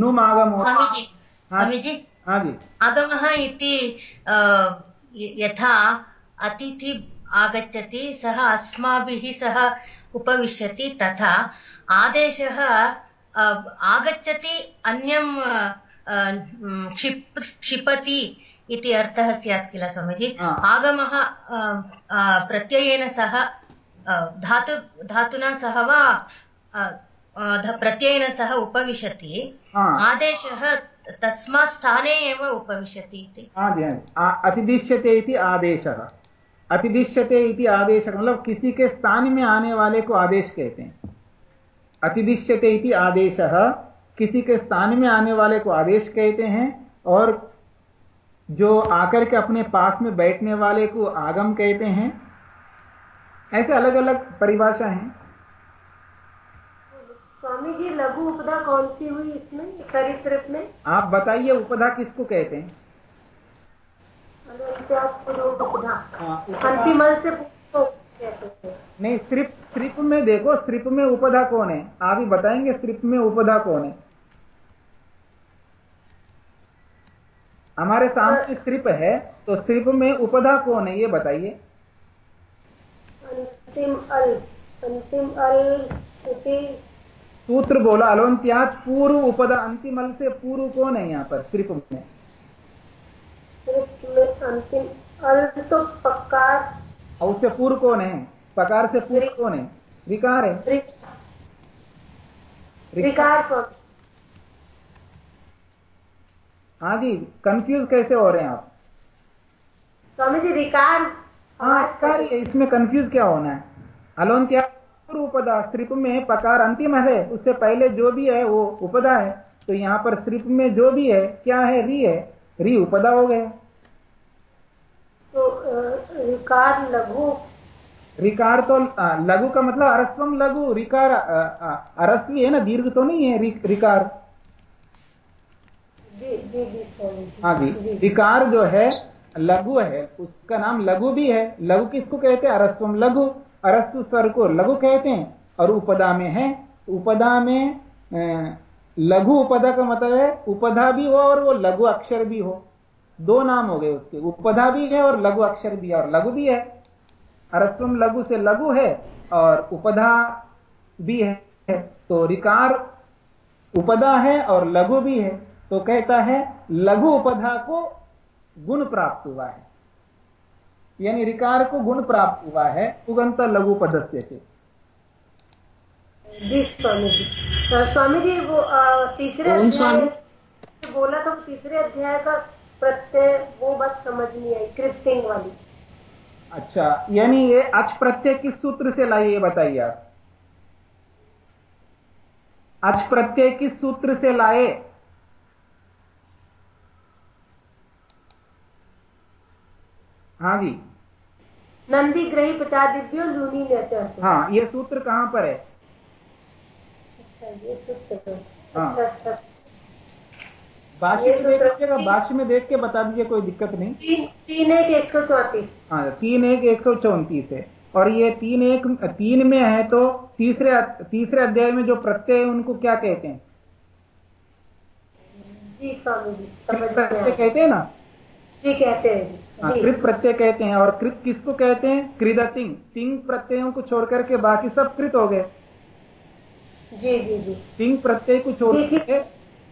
नुम आगम होता है? हाँ जी हाँ जी आगमः इति यथा अतिथि आगच्छति सः अस्माभिः सह उपविशति तथा आदेशः आगच्छति अन्यं क्षिप् क्षिपति इति अर्थः स्यात् किल स्वामीजि? आगमः प्रत्ययेन सह धातु धातुना सह वा प्रत्ययेन सह उपविशति आदेशः तस्मात् स्थाने एव उपविशति इति। अतिदिश्यते इति आदेशः। अतिदिश्यते इति आदेशः मतलब किसी के स्थान में आने वाले को आदेश कहते हैं। अतिदिश्यते इति आदेशः किसी के स्थान में आने वाले को आदेश कहते हैं और जो आकर के अपने पास में बैठने वाले को आगम कहते हैं। ऐसे अलग अलग परिभाषा हैं। स्वामी जी लघु उपदा कौन सी हुई इसमें सरित्र में? आप बताइए उपदा किसको कहते हैं? हाँ, अंतिमल से नहीं स्त्रिप स्त्रिप में देखो स्त्रिप में उपधा कौन है? आप ही बताएँगे स्त्रिप में उपधा कौन है। हमारे सामने स्त्रिप है तो स्त्रिप में उपधा कौन है ये बताइए। अंतिम अल अंतिम अल सूत्र बोला अलोन्त्यात पूर्व उपदा अंतिम अल से पूर्व कौन है यहाँ पर? सिर्फ़ में। अंतिम अल तो पकार। और उससे पूर्व कौन है? पकार से पूर्व कौन है? रिकार है। स्वामी हाँ जी कंफ्यूज कैसे हो रहे हैं आप? स्वामी जी रिकार हाँ कार्य इसमें कंफ्यूज क्या होना है? अलोन उपदा श्रिप में पकार अंतिम है उससे पहले जो भी है वो उपदा है। तो यहाँ पर श्रिप में जो भी है क्या है? री है। री उपदा हो गए तो रिकार लघु। रिकार तो लघु का मतलब अरस्वम लघु रिकार अरस्वी है ना? दीर्घ तो नहीं है रि, रिकार हाँ जी। रिकार जो है लघु है उसका नाम लघु भी है। लघु किसको कहते हैं? अरस्वम लघु। अरस्व स्वर को लघु कहते हैं और उपदा में है। उपदा में लघु उपदा का मतलब है उपधा भी हो और वो लघु अक्षर भी हो। दो नाम हो गए उसके। उपधा भी है और लघु अक्षर भी है और लघु भी है। अरस्वम लघु से लघु है और उपधा भी है। तो रिकार उपदा है और लघु भी है। तो कहता है लघु उपधा को गुण प्राप्त हुआ है। यानी रिकार को गुण प्राप्त हुआ है उगंत लघु पदस्य से जी स्वामी जी। स्वामी जी वो तीसरे अध्याय बोला था तीसरे अध्याय का प्रत्यय वो बात समझ नहीं आई कृतिंग वाली। अच्छा यानी ये अच प्रत्यय किस सूत्र से लाए ये बताइए आप। अच प्रत्यय किस सूत्र से लाए? हाँ जी। नंदी ग्रही पचादिव्यो लूनी ने अच्छा हाँ ये सूत्र कहाँ पर है? ये सूत्र है। हाँ। अच्छा अच्छा। भाष्य में देख लीजिएगा भाष्य में देख के बता दीजिए कोई दिक्कत नहीं। तीन तीन एक एक सौ चौतीस। हाँ तीन एक एक सौ चौंतीस है। और ये तीन एक तीन में है तो तीसरे तीसरे अध्याय में जो प्रत्यय है उनको क्या कहते हैं? जी स्वामी जी। कहते हैं ना? कहते हैं। हाँ, कृत प्रत्यय कहते हैं और कृत किसको कहते हैं? कृदतिंग। तिंग प्रत्ययों को छोड़ करके बाकी सब कृत हो गए। जी जी जी। तिंग प्रत्यय को छोड़। करके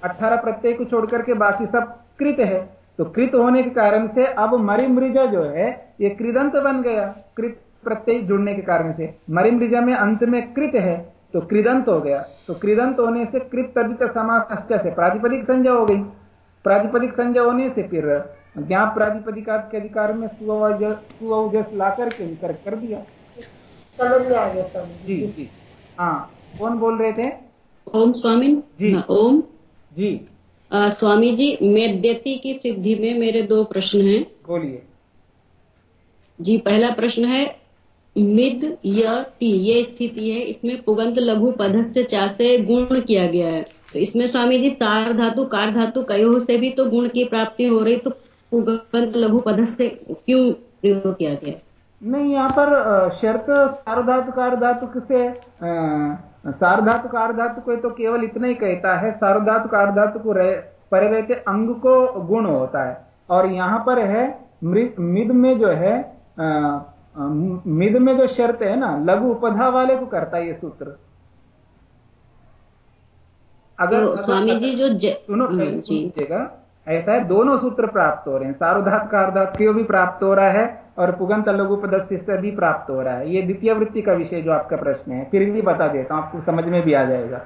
अठारह प्रत्यय को छोड़ करके बाकी सब कृत है। तो कृत होने के कारण से अब मरिमृजा जो है ये कृदंत बन गया। कृत प्रत्यय जुड़ने के कारण से। मरिमृजा में अंत में कृत है तो कृदंत हो गया। तो कृदंत होने से कृत तदित समास से प्रातिपदिक संज्ञा हो गई। प्रातिपदिक संज्ञा होने से फिर ज्ञाप प्रातिपदिका के अधिकार में सुअवजस ला करके उनकर कर दिया। समझ में आ गया जी जी। हाँ कौन बोल रहे थे? ओम स्वामी। जी। हाँ, ओम। जी। आ, स्वामी जी मेद्यति की सिद्धि में मेरे दो प्रश्न हैं। बोलिए। जी पहला प्रश्न है मिद या टी ये स्थिति है इसमें पुगंत लघु पदस्य चा से गुण किया गया है। तो इसमें स्वामी जी सार धातु कार धातु कयो से भी तो गुण की प्राप्ति हो रही तो पुगंत लघु पदस्य क्यों प्रयोग किया गया? नहीं यहाँ पर शर्त सार्वधातु कार्धातु से सार्वधातु कार्धातु को तो केवल इतना ही कहता है सार्वधातु कार्धातु को रह, परे रहते अंग को गुण होता है। और यहाँ पर है मिद में जो है मिद में जो शर्त है ना लघु उपधा वाले को करता है ये सूत्र। अगर, तो स्वामी जी जो सुनो हाँ, सुनिएगा। ऐसा है, दोनों सूत्र प्राप्त हो रहे हैं। सार्वधात कार्धात के भी प्राप्त हो रहा है, और पुगंत लघु पदस्य से भी प्राप्त हो रहा है। ये द्वितीय वृत्ति का विषय जो आपका प्रश्न है, फिर भी बता देता हूँ, आपको समझ में भी आ जाएगा।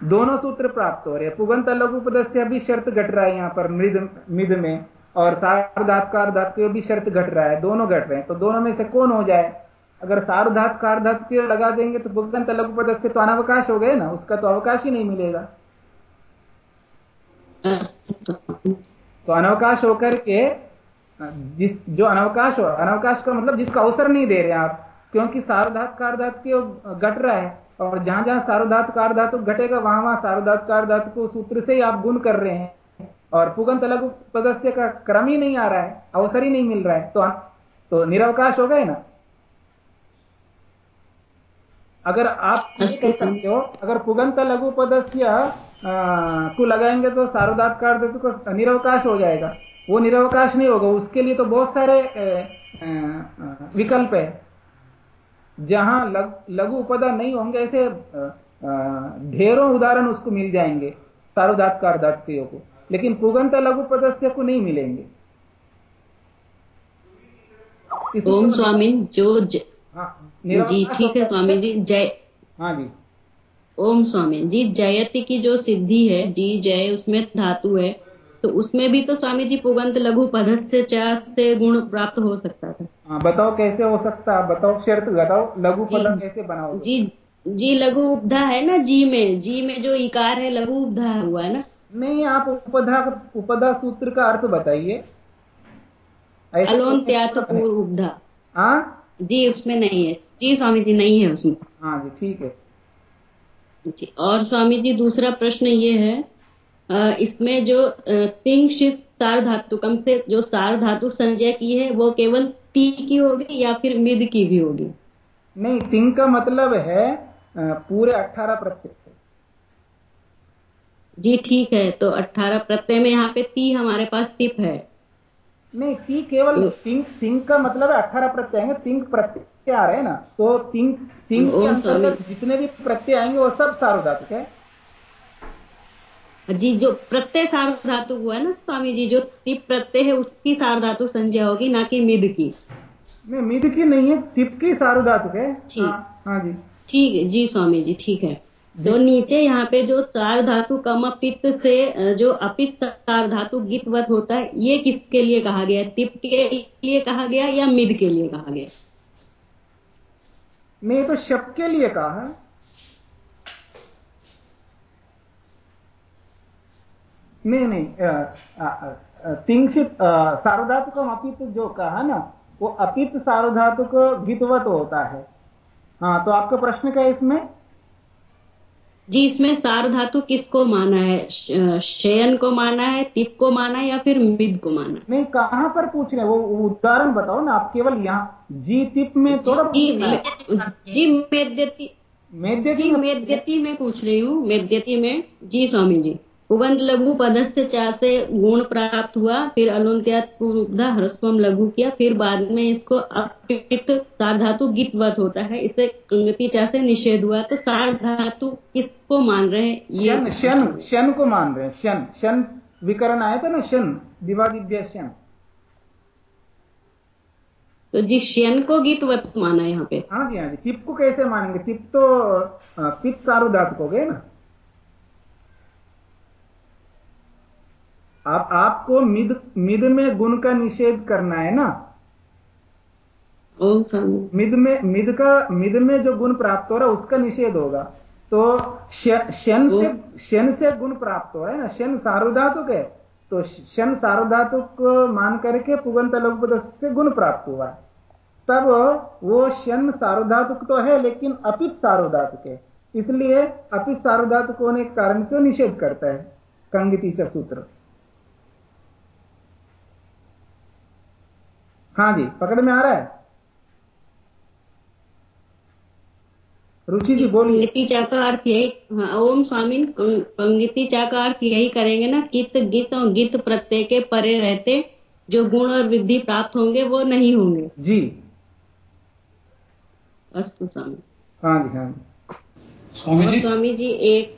दोनों सूत्र प्राप्त हो रहे हैं। पुगंत लघु पदस्य भी शर्त घट रहा है यहाँ पर, मृद, मिद में, और सार्वधात कार्धात के भी शर्त घट रहा है, दोनों घट रहे हैं। तो दोनों में से कौन हो जाए? अगर सार्वधात कार्धात के लगा देंगे? तो पुगंत लघु पदस्य तो अनावकाश हो गए ना, उसका तो अवकाश ही नहीं मिलेगा। तो अनवकाश होकर के, जिस, जो अनवकाश हो, अनवकाश का मतलब जिसका अवसर नहीं दे रहे आप, क्योंकि सार्वधात कारधात के घट रहा है, और जहाँ जहाँ सार्वधात कारधातु घटेगा, वहाँ वहाँ सार्वधात कारधातु को सूत्र से ही आप गुण कर रहे हैं, और पुगंत लघु पदस्य का क्रम ही नहीं आ रहा है, अवसर ही नहीं मिल रहा है तो तो निरवकाश हो गए ना? अगर आप सकते हो, अगर पुगंत लघु पदस्य को लगाएँगे तो सार्वधात कार्धातु को निरवकाश हो जाएगा। वो निरवकाश नहीं होगा उसके लिए तो बहुत सारे विकल्प है। जहाँ लग, लघु उपदा नहीं होंगे ऐसे ढेरों उदाहरण उसको मिल जाएँगे सार्वधात कार्धातुयों को। लेकिन पुगंत लघु पदस्य को नहीं मिलेंगे। ओम स्वामी जो ज... हाँ जी ठीक है। स्वामी जी जय हाँ जी। ओम स्वामी। जी जयति की जो सिद्धि है जी जय उसमें धातु है तो उसमें भी तो स्वामी जी पुगंत लघु पदस्य चा से गुण प्राप्त हो सकता था। हाँ बताओ कैसे हो सकता है? बताओ शर्त बताओ लघु जी। पदम कैसे बनाओ जी जी लघु उपधा है ना जी में जी में जो इकार है लघु उपधा हुआ है ना? नहीं आप उपधा उपधा सूत्र का अर्थ बताइए। अलोन त्यात पूर्व उपधा। हाँ? जी उसमें नहीं है। जी स्वामी जी नहीं है उसमें। हाँ जी ठीक है। जी। और स्वामी जी दूसरा प्रश्न ये है इसमें जो तिंग शित सार धातुकम से जो सार धातु संजय की है वो केवल ती की होगी या फिर मिद की भी होगी? नहीं तिंग का मतलब है पूरे अठारह प्रत्यय जी ठीक है तो 18 प्रत्यय में यहाँ पे ती हमारे पास टिप है। नहीं ती केवल तिंग तिंग का मतलब है अठारह प्रत्यय आएँगे तिंग प्रत्यय। आ रहे हैं ना तो तिंग तिंग के अंतर्गत जितने भी प्रत्यय आएँगे वो सब सार्वधातुक है। जी जो प्रत्यय सार धातु हुआ है ना स्वामी जी जो टिप प्रत्यय है उसकी सार धातु संज्ञा होगी ना कि मिद की। नहीं मिद की नहीं है तिप की सार्वधातुक है। ठीक। हाँ हाँ जी। ठीक है जी स्वामी जी ठीक है। तो नीचे यहाँ पे जो सार धातु कम अपित से जो अपित सार धातु गितवत होता है ये किसके लिए कहा गया है? तिप के लिए कहा गया या मिद के लिए कहा गया मैं तो शब के लिए कहा है। नहीं नहीं अ, सार्वधातु का अपित जो कहा ना वो अपित सार्वधातुक भीतवत होता है। हाँ तो आपका प्रश्न क्या है इसमें? जी इसमें सार धातु किसको माना है? शयन को माना है तिप को माना है या फिर मिद को माना है? नहीं कहाँ पर पूछ रहे हैं? वो उदाहरण बताओ ना आप केवल यहाँ जी तिप में थोड़ा जी। मैं- जी मेद्यति मेद्य मेद्यती मेद्यति में पूछ रही हूँ मेद्यति में जी स्वामी जी। उगंत लघु पदस्थ चा से गुण प्राप्त हुआ फिर अलुंत्यात पूर्वधा ह्रस्वम लघु किया फिर बाद में इसको अपित सार धातु गितवत होता है इसे कंगति चा से निषेध हुआ तो सार धातु किसको मान रहे हैं? ये शन शन शन को मान रहे हैं शन शन विकरण आया था ना शन दिवादिव्य शन तो जी शन को गीतवत माना यहाँ पे। हाँ जी हाँ जी तिप को कैसे मानेंगे? तिप तो अ, पित्त धातु हो गए ना? आप आपको मिद मिद में गुण का निषेध करना है ना? ओम मिद में मिद का मिद में जो गुण प्राप्त हो रहा है उसका निषेध होगा। तो शन से शन से गुण प्राप्त हो रहा है ना? शन सार्वधातुक है। तो शन सार्वधातुक मान करके पुगंत लघुपद से गुण प्राप्त हुआ। है तब वो शन सार्वधातुक तो है लेकिन अपित सार्वधातुक है। इसलिए अपित सार्वधातुक होने के कारण से निषेध करता है कंगितीचा सूत्र हाँ जी पकड़ में आ रहा है? रुचि जी बोलिए। पंगिति चा का अर्थ यही हाँ, ओम स्वामी पंगिति चा का अर्थ यही करेंगे ना कित गीत और गीत प्रत्यय के परे रहते जो गुण और वृद्धि प्राप्त होंगे वो नहीं होंगे। जी। अस्तु स्वामी। हाँ जी हाँ स्वामी जी। स्वामी जी एक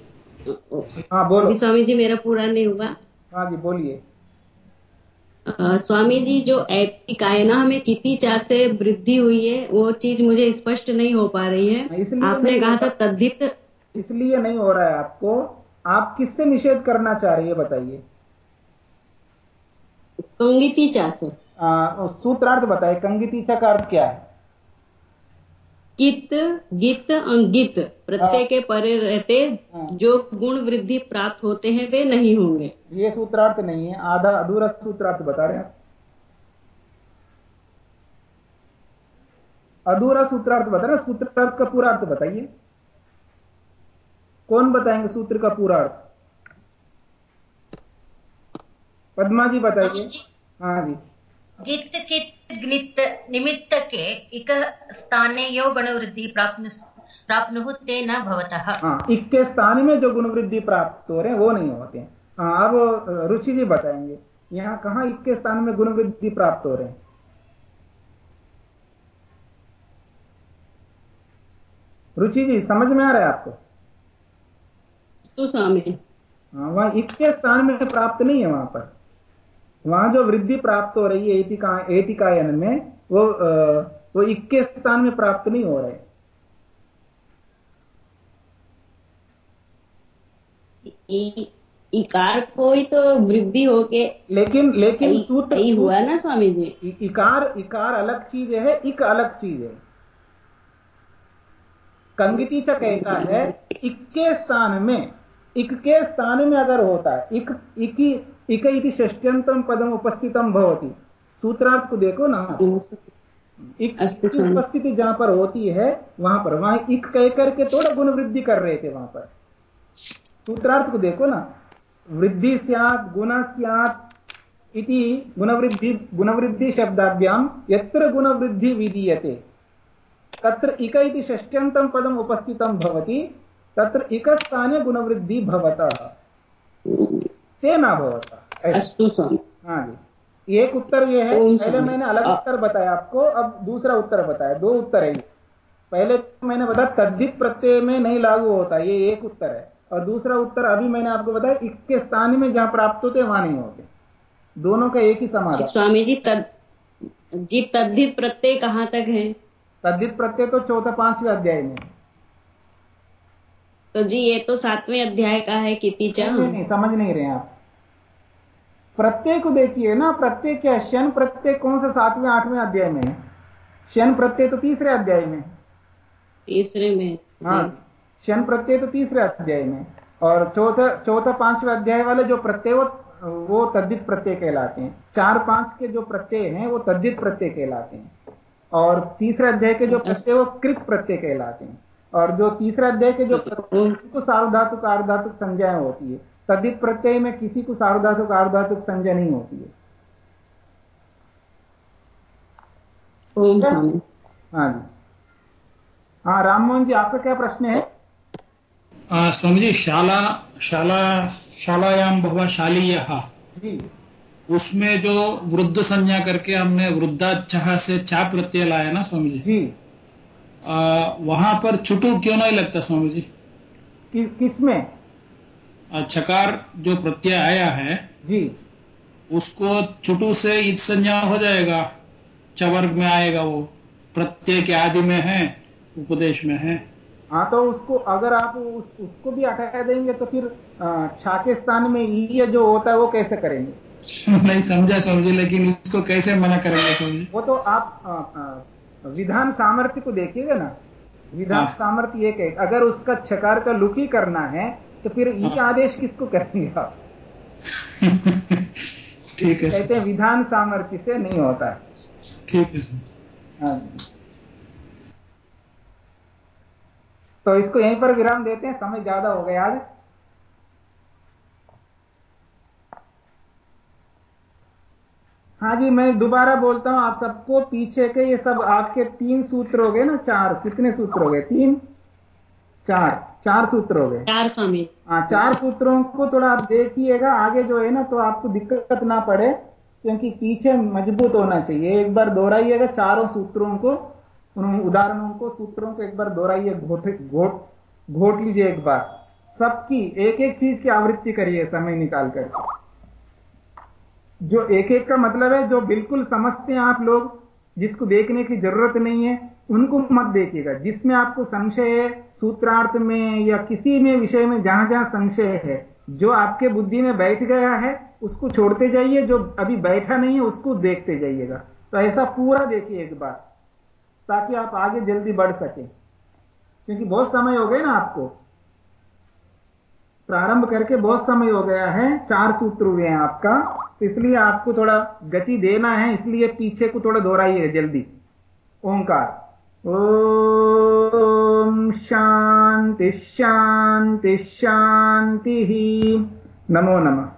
हाँ बोलो। स्वामी जी मेरा पूरा नहीं हुआ। हाँ जी बोलिए। स्वामी जी जो कायना हमें कितनी चाह से वृद्धि हुई है वो चीज़ मुझे स्पष्ट नहीं हो पा रही है। आपने कहा था तद्धित। इसलिए नहीं हो रहा है आपको। आप किससे निषेध करना चाह रही है बताइए। कंगिति चा से सूत्रार्थ बताइए कंगितीचा का अर्थ क्या है? कित गित अंगित प्रत्यय के परे रहते हाँ। जो गुण वृद्धि प्राप्त होते हैं वे नहीं होंगे। ये सूत्रार्थ नहीं है आधा अधूरा सूत्रार्थ बता रहे हैं। आप। अधूरा सूत्रार्थ बता रहे हैं, सूत्रार्थ का पूरा अर्थ बताइए। कौन बताएँगे सूत्र का पूरा अर्थ? पद्मा जी बताइए। हाँ जी। गित कित ग्नित निमित्त के इक स्थाने यो गुणवृद्धि प्राप्नु प्राप्नुः ते न भवतः। हाँ इक के स्थान में जो गुण वृद्धि प्राप्त हो रहे हैं वो नहीं होते। हैं हाँ अब रुचि जी बताएँगे। यहाँ कहाँ इक के स्थान में गुण वृद्धि प्राप्त हो रहे हैं? रुचि जी समझ में आ रहा है आपको? तो स्वामी। हाँ वहाँ इक के स्थान में प्राप्त नहीं है वहाँ पर। वहाँ जो वृद्धि प्राप्त हो रही है एतिका एतिकायन में वो वो इक्के स्थान में प्राप्त नहीं हो रहे। इकार को ही तो वृद्धि होके लेकिन लेकिन सूत्र हुआ ना स्वामी जी इकार इकार अलग चीज़ है इक अलग चीज़ है। कंगिति च कहता है इक्के स्थान में इक के स्थान में अगर होता है इक इकी इक इति षष्ट्यंतम पदम उपस्थितम भवती। सूत्रार्थ को देखो ना। इक उपस्थिति जहाँ पर होती है वहाँ पर वहाँ इक कह करके थोड़ा गुण वृद्धि कर रहे थे वहाँ पर। सूत्रार्थ को देखो ना। वृद्धि सियात गुण सियात इति गुणवृद्धि गुणवृद्धि शब्दाभ्याम यत्र गुणवृद्धि विधीयते। तत्र इक इति षष्ट्यन्तं पदम् उपस्थितं भवति तत्र इकस्थाने गुणवृद्धि भवतः। तेना भवता। अस्तु हाँ जी। एक उत्तर ये है पहले मैंने अलग उत्तर बताया आपको अब दूसरा उत्तर बताया दो उत्तर है। पहले तो मैंने बताया तद्धित प्रत्यय में नहीं लागू होता ये एक उत्तर है। और दूसरा उत्तर अभी मैंने आपको बताया इक्के स्थान में जहाँ प्राप्त होते वहाँ नहीं होते। दोनों का एक ही समाधान। स्वामी जी तद जी तद्धित प्रत्यय कहाँ तक है? तद्धित प्रत्यय तो चौथा पाँचवें अध्याय में। तो जी ये तो सातवें अध्याय का है नहीं, नहीं समझ नहीं रहे आप। प्रत्यय को देखिए ना प्रत्यय क्या है? शन प्रत्यय कौन सा सातवें आठवें अध्याय में है? शन प्रत्यय तो तीसरे अध्याय में तीसरे में हाँ। शन प्रत्यय तो तीसरे अध्याय में और चौथा चौथा पाँचवें अध्याय वाले जो प्रत्यय वो वो तद्दित प्रत्यय कहलाते हैं। चार पाँच के जो प्रत्यय हैं वो तद्दित प्रत्यय कहलाते हैं। और तीसरे अध्याय के जो प्रत्यय वो कृत प्रत्यय कहलाते हैं। और जो तीसरे अध्याय के जो प्रत्यय को सार्वधातुक आर्धातुक संज्ञा होती है। तद्दित प्रत्यय में किसी को सार्वधातुक आर्धातुक संज्ञा नहीं होती है। हाँ जी। हाँ राममोहन जी आपका क्या प्रश्न है? स्वामी जी शाला शाला शालायाम बहुवा शालीय। जी। उसमें जो वृद्ध संज्ञा करके हमने वृद्धाचाह से चा प्रत्यय लाया ना स्वामी जी? जी। वहाँ पर छुटू क्यों नहीं लगता स्वामी जी? कि, किसमें छकार जो प्रत्यय आया है जी। उसको छुटू से ईद संज्ञा हो जाएगा। चवर्ग में आएगा वो? प्रत्यय के आदि में है उपदेश में है। हाँ तो उसको अगर आप उस, उसको भी हटा देंगे तो फिर छा के स्थान में ई जो होता है वो कैसे करेंगे? नहीं समझा समझे लेकिन इसको कैसे मना करेंगे समझे? वो तो आप आ, आ, विधान सामर्थ्य को देखिएगा ना। विधान हाँ। सामर्थ्य एक है अगर उसका छकार का लुक ही करना है तो फिर ये हाँ। आदेश किसको करेंगे आप? ठीक है कहते हैं विधान सामर्थ्य से नहीं होता है। ठीक है हाँ तो इसको यहीं पर विराम देते हैं समय ज़्यादा हो गया आज। हाँ जी मैं दोबारा बोलता हूँ आप सबको पीछे के ये सब आपके तीन सूत्र हो गए ना चार। कितने सूत्र हो गए? तीन? चार। चार सूत्र हो गए। चार स्वामी। हाँ चार सूत्रों को थोड़ा आप देखिएगा आगे जो है ना तो आपको दिक्कत ना पड़े क्योंकि पीछे मज़बूत होना चाहिए। एक बार दोहराइएगा चारों सूत्रों को उन उदाहरणों को सूत्रों को एक बार दोहराइए घोट घोट घोट लीजिए एक बार। सबकी एक एक चीज़ की आवृत्ति करिए समय निकाल कर। जो एक एक का मतलब है जो बिल्कुल समझते हैं आप लोग जिसको देखने की ज़रूरत नहीं है उनको मत देखिएगा। जिसमें आपको संशय है, सूत्रार्थ में या किसी में विषय में जहाँ जहाँ संशय है, जो आपके बुद्धि में बैठ गया है, उसको छोड़ते जाइए। जो अभी बैठा नहीं है, उसको देखते जाइएगा। तो ऐसा पूरा देखिए एक बार, ताकि आप आगे जल्दी बढ़ सके। क्योंकि बहुत समय हो गए ना आपको। प्रारंभ करके बहुत समय हो गया है, चार सूत्र हुए हैं आपका। तो इसलिए आपको थोड़ा गति देना है, इसलिए पीछे को थोड़ा दोहराइए जल्दी। ओंकार। ओम शांति शांति शांति नमो नमः।